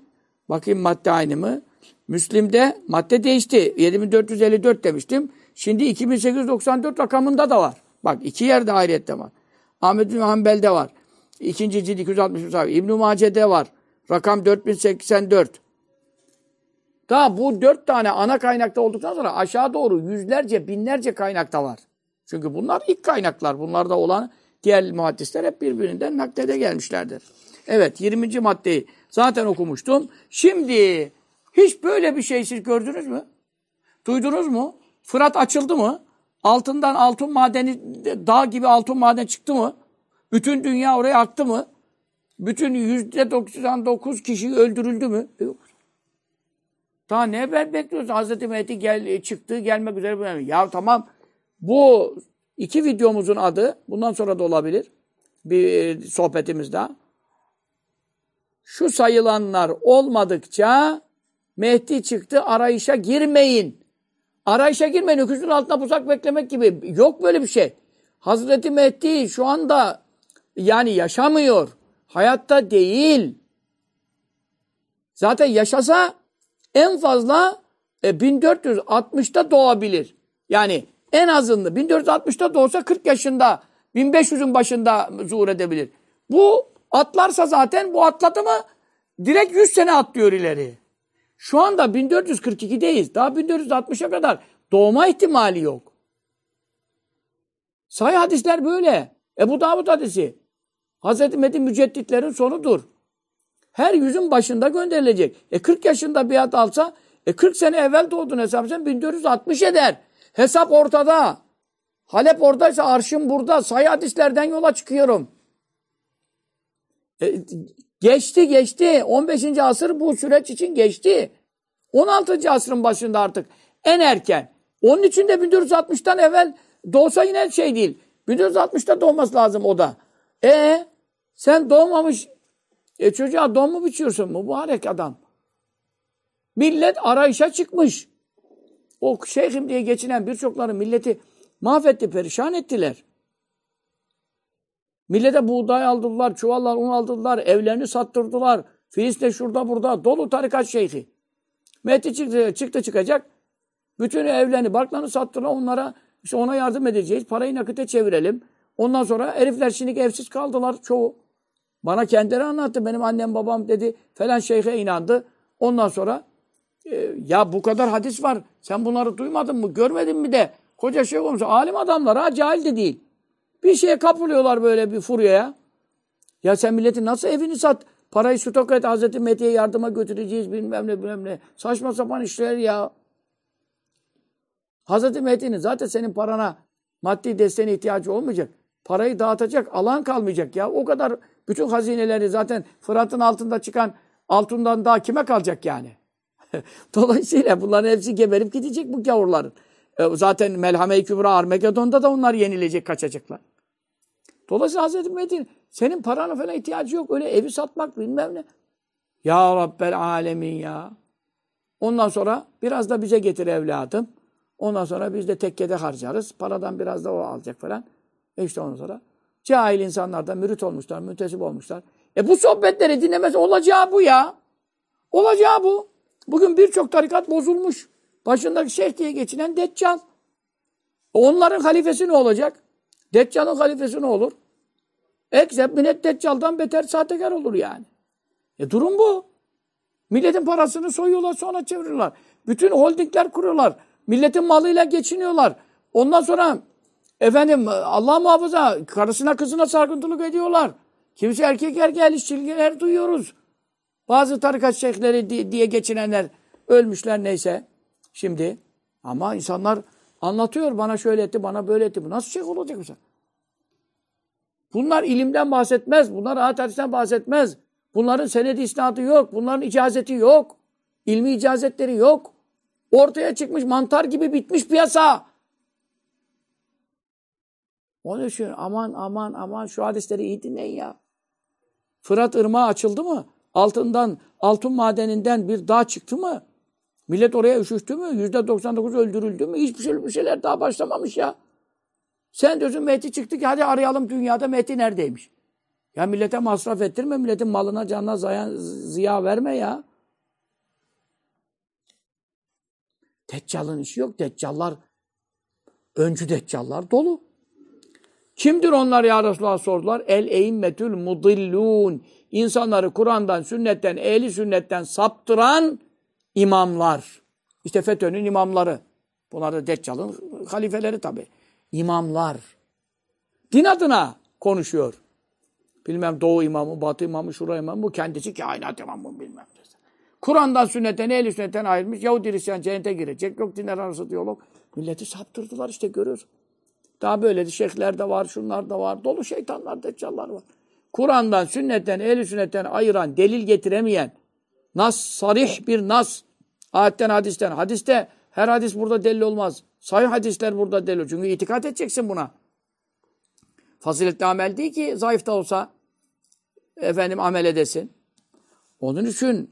[SPEAKER 1] bakayım madde aynı mı? Müslim'de madde değişti. 7454 demiştim. Şimdi 2894 rakamında da var. Bak iki yerde ayrıyette var. Ahmet bin Hanbel'de var. İkinci cilt 260 sayfa. İbn-i Mace'de var. Rakam 4084. Daha bu dört tane ana kaynakta olduktan sonra aşağı doğru yüzlerce, binlerce kaynakta var. Çünkü bunlar ilk kaynaklar. Bunlarda olan diğer muhaddisler hep birbirinden naklede gelmişlerdir. Evet 20. maddeyi zaten okumuştum. Şimdi hiç böyle bir şey siz gördünüz mü? Duydunuz mu? Fırat açıldı mı? Altından altın madeni, dağ gibi altın maden çıktı mı? Bütün dünya oraya aktı mı? Bütün yüzde 99 kişi öldürüldü mü? Yok. Daha ne bekliyorsun? Hazreti Mehdi gel, çıktı, gelmek üzere. Ya tamam bu iki videomuzun adı, bundan sonra da olabilir bir sohbetimiz daha. Şu sayılanlar olmadıkça Mehdi çıktı arayışa girmeyin. Arayışa girmeyin. Öküzün altına pusak beklemek gibi. Yok böyle bir şey. Hazreti Mehdi şu anda yani yaşamıyor. Hayatta değil. Zaten yaşasa en fazla e, 1460'ta doğabilir. Yani en azında 1460'ta doğsa 40 yaşında 1500'ün başında zuhur edebilir. Bu atlarsa zaten bu atladı mı direkt 100 sene atlıyor ileri. Şu anda 1442'deyiz. Daha 1460'a kadar doğma ihtimali yok. Sahih hadisler böyle. Ebu Davud hadisi. Hazreti Metin mücedditlerin sonudur. Her yüzün başında gönderilecek. E 40 yaşında biat alsa e 40 sene evvel doğdun hesap sen 1460 eder. Hesap ortada. Halep oradaysa arşım burada. Sayı hadislerden yola çıkıyorum. E, geçti geçti. 15. asır bu süreç için geçti. 16. asrın başında artık en erken. Onun için de 1460'tan evvel doğsa yine şey değil. 1460'ta doğması lazım o da. E sen doğmamış e çocuğa don mu biçiyorsun mübarek adam? Millet arayışa çıkmış. O şeyhim diye geçinen birçokları milleti mahvetti, perişan ettiler. Millete buğday aldılar, çuvallar un aldılar, evlerini sattırdılar. Filistin şurada burada dolu tarikat şeyhi. Mehdi çıktı, çıktı çıkacak. Bütün evlerini, barklarını sattılar onlara. İşte ona yardım edeceğiz. Parayı nakite çevirelim. Ondan sonra herifler şimdi evsiz kaldılar çoğu. Bana kendileri anlattı. Benim annem babam dedi falan şeyhe inandı. Ondan sonra e, ya bu kadar hadis var. Sen bunları duymadın mı? Görmedin mi de? Koca şey olmuş. Alim adamlar ha cahil de değil. Bir şeye kapılıyorlar böyle bir furyaya. Ya sen milletin nasıl evini sat? Parayı stok et Hazreti Mehdi'ye yardıma götüreceğiz bilmem ne bilmem ne. Saçma sapan işler ya. Hazreti Mehdi'nin zaten senin parana maddi desteğine ihtiyacı olmayacak. Parayı dağıtacak alan kalmayacak ya. O kadar bütün hazineleri zaten Fırat'ın altında çıkan altından daha kime kalacak yani? Dolayısıyla bunların hepsi geberip gidecek bu gavurların. E, zaten Melhame-i Kübra Armageddon'da da onlar yenilecek, kaçacaklar. Dolayısıyla Hazreti Mehdi senin parana falan ihtiyacı yok. Öyle evi satmak bilmem ne. Ya Rabbel Alemin ya. Ondan sonra biraz da bize getir evladım. Ondan sonra biz de tekkede harcarız. Paradan biraz da o alacak falan. E işte ondan sonra cahil insanlar da mürit olmuşlar, müntesip olmuşlar. E bu sohbetleri dinlemez olacağı bu ya. Olacağı bu. Bugün birçok tarikat bozulmuş. Başındaki şeyh diye geçinen Deccal. Onların halifesi ne olacak? Deccal'ın halifesi ne olur? Ekzeb minet Deccal'dan beter sahtekar olur yani. E durum bu. Milletin parasını soyuyorlar sonra çeviriyorlar. Bütün holdingler kuruyorlar. Milletin malıyla geçiniyorlar. Ondan sonra efendim Allah muhafaza karısına kızına sarkıntılık ediyorlar. Kimse erkek erkeğe ilişkiler duyuyoruz. Bazı tarikat şeyhleri diye geçinenler ölmüşler neyse. Şimdi ama insanlar anlatıyor bana şöyle etti, bana böyle etti. Bu nasıl şey olacak mesela? Bunlar ilimden bahsetmez. Bunlar rahat hadisten bahsetmez. Bunların senedi isnadı yok. Bunların icazeti yok. İlmi icazetleri yok. Ortaya çıkmış mantar gibi bitmiş piyasa. Onun için aman aman aman şu hadisleri iyi dinleyin ya. Fırat ırmağı açıldı mı? Altından, altın madeninden bir dağ çıktı mı? Millet oraya üşüştü mü? Yüzde 99 öldürüldü mü? Hiçbir şey, bir şeyler daha başlamamış ya. Sen diyorsun Mehdi çıktı ki hadi arayalım dünyada Mehdi neredeymiş? Ya millete masraf ettirme, milletin malına canına zayan, ziya verme ya. Deccal'ın işi yok. Deccallar, öncü deccallar dolu. Kimdir onlar ya Resulullah sordular. El eimmetül mudillun. İnsanları Kur'an'dan, sünnetten, ehli sünnetten saptıran imamlar. İşte FETÖ'nün imamları. Bunlar da Deccal'ın halifeleri tabi. İmamlar. Din adına konuşuyor. Bilmem Doğu imamı, Batı imamı, Şura imamı. Bu kendisi kainat imamı bilmem. Kur'an'dan, sünnetten, ehli sünnetten ayrılmış. Yahudi Hristiyan cennete girecek. Yok dinler arası diyalog. Milleti saptırdılar işte görüyoruz. Daha böyle şeyhler de var, şunlar da var. Dolu şeytanlar, deccallar var. Kur'an'dan, sünnetten, ehli sünnetten ayıran, delil getiremeyen, nas, sarih bir nas, ayetten, hadisten. Hadiste her hadis burada delil olmaz. Sahih hadisler burada delil. Çünkü itikat edeceksin buna. Faziletli amel değil ki zayıf da olsa efendim amel edesin. Onun için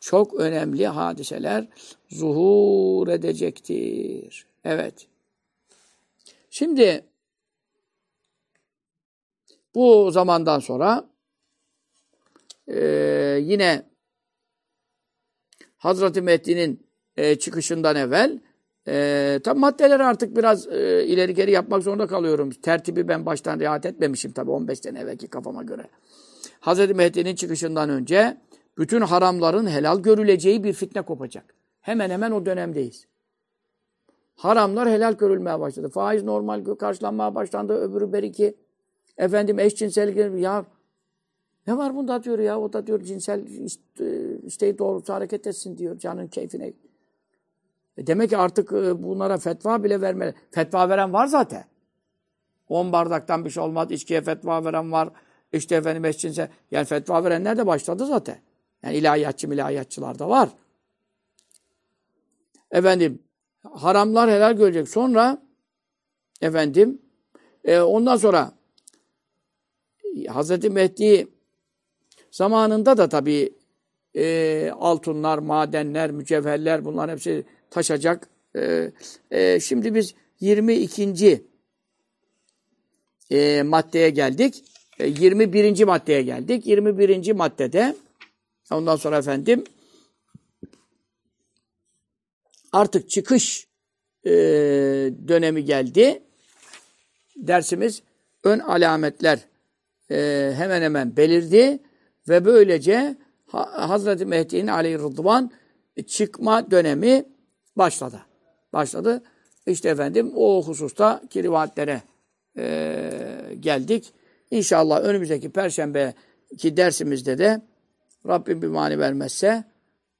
[SPEAKER 1] çok önemli hadiseler zuhur edecektir. Evet. Şimdi bu zamandan sonra e, yine Hazreti Mehdi'nin e, çıkışından evvel e, tabi maddeleri artık biraz e, ileri geri yapmak zorunda kalıyorum. Tertibi ben baştan riayet etmemişim tabi 15 sene evvelki kafama göre. Hazreti Mehdi'nin çıkışından önce bütün haramların helal görüleceği bir fitne kopacak. Hemen hemen o dönemdeyiz. Haramlar helal görülmeye başladı. Faiz normal karşılanmaya başlandı. Öbürü beriki. Efendim eşcinsel ya ne var bunda diyor ya. O da diyor cinsel isteği doğrultusu hareket etsin diyor canın keyfine. E demek ki artık e, bunlara fetva bile verme. Fetva veren var zaten. 10 bardaktan bir şey olmaz. İçkiye fetva veren var. İşte efendim eşcinsel. Yani fetva verenler de başladı zaten. Yani ilahiyatçı ilahiyatçılar da var. Efendim haramlar helal görecek. Sonra efendim e, ondan sonra Hazreti Mehdi zamanında da tabii e, altınlar, madenler, mücevherler bunlar hepsi taşacak. E, e, şimdi biz 22. E, maddeye geldik. e, 21. maddeye geldik. 21. maddede ondan sonra efendim artık çıkış e, dönemi geldi. Dersimiz ön alametler e, hemen hemen belirdi ve böylece Ha- Hazreti Mehdi'nin aleyhi rıdvan çıkma dönemi başladı. Başladı. İşte efendim o hususta ki e, geldik. İnşallah önümüzdeki perşembe ki dersimizde de Rabbim bir mani vermezse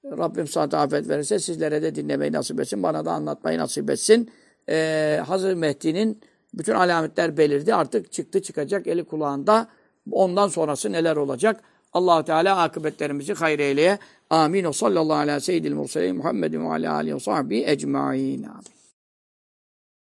[SPEAKER 1] Rabbim saat afet verirse sizlere de dinlemeyi nasip etsin. Bana da anlatmayı nasip etsin. Ee, Hazreti Mehdi'nin bütün alametler belirdi. Artık çıktı çıkacak eli kulağında. Ondan sonrası neler olacak? allah Teala akıbetlerimizi hayır eyleye. Amin. O sallallahu aleyhi ve seyyidil murselin Muhammedin ve aleyhi ve sahbihi ecma'in. Amin.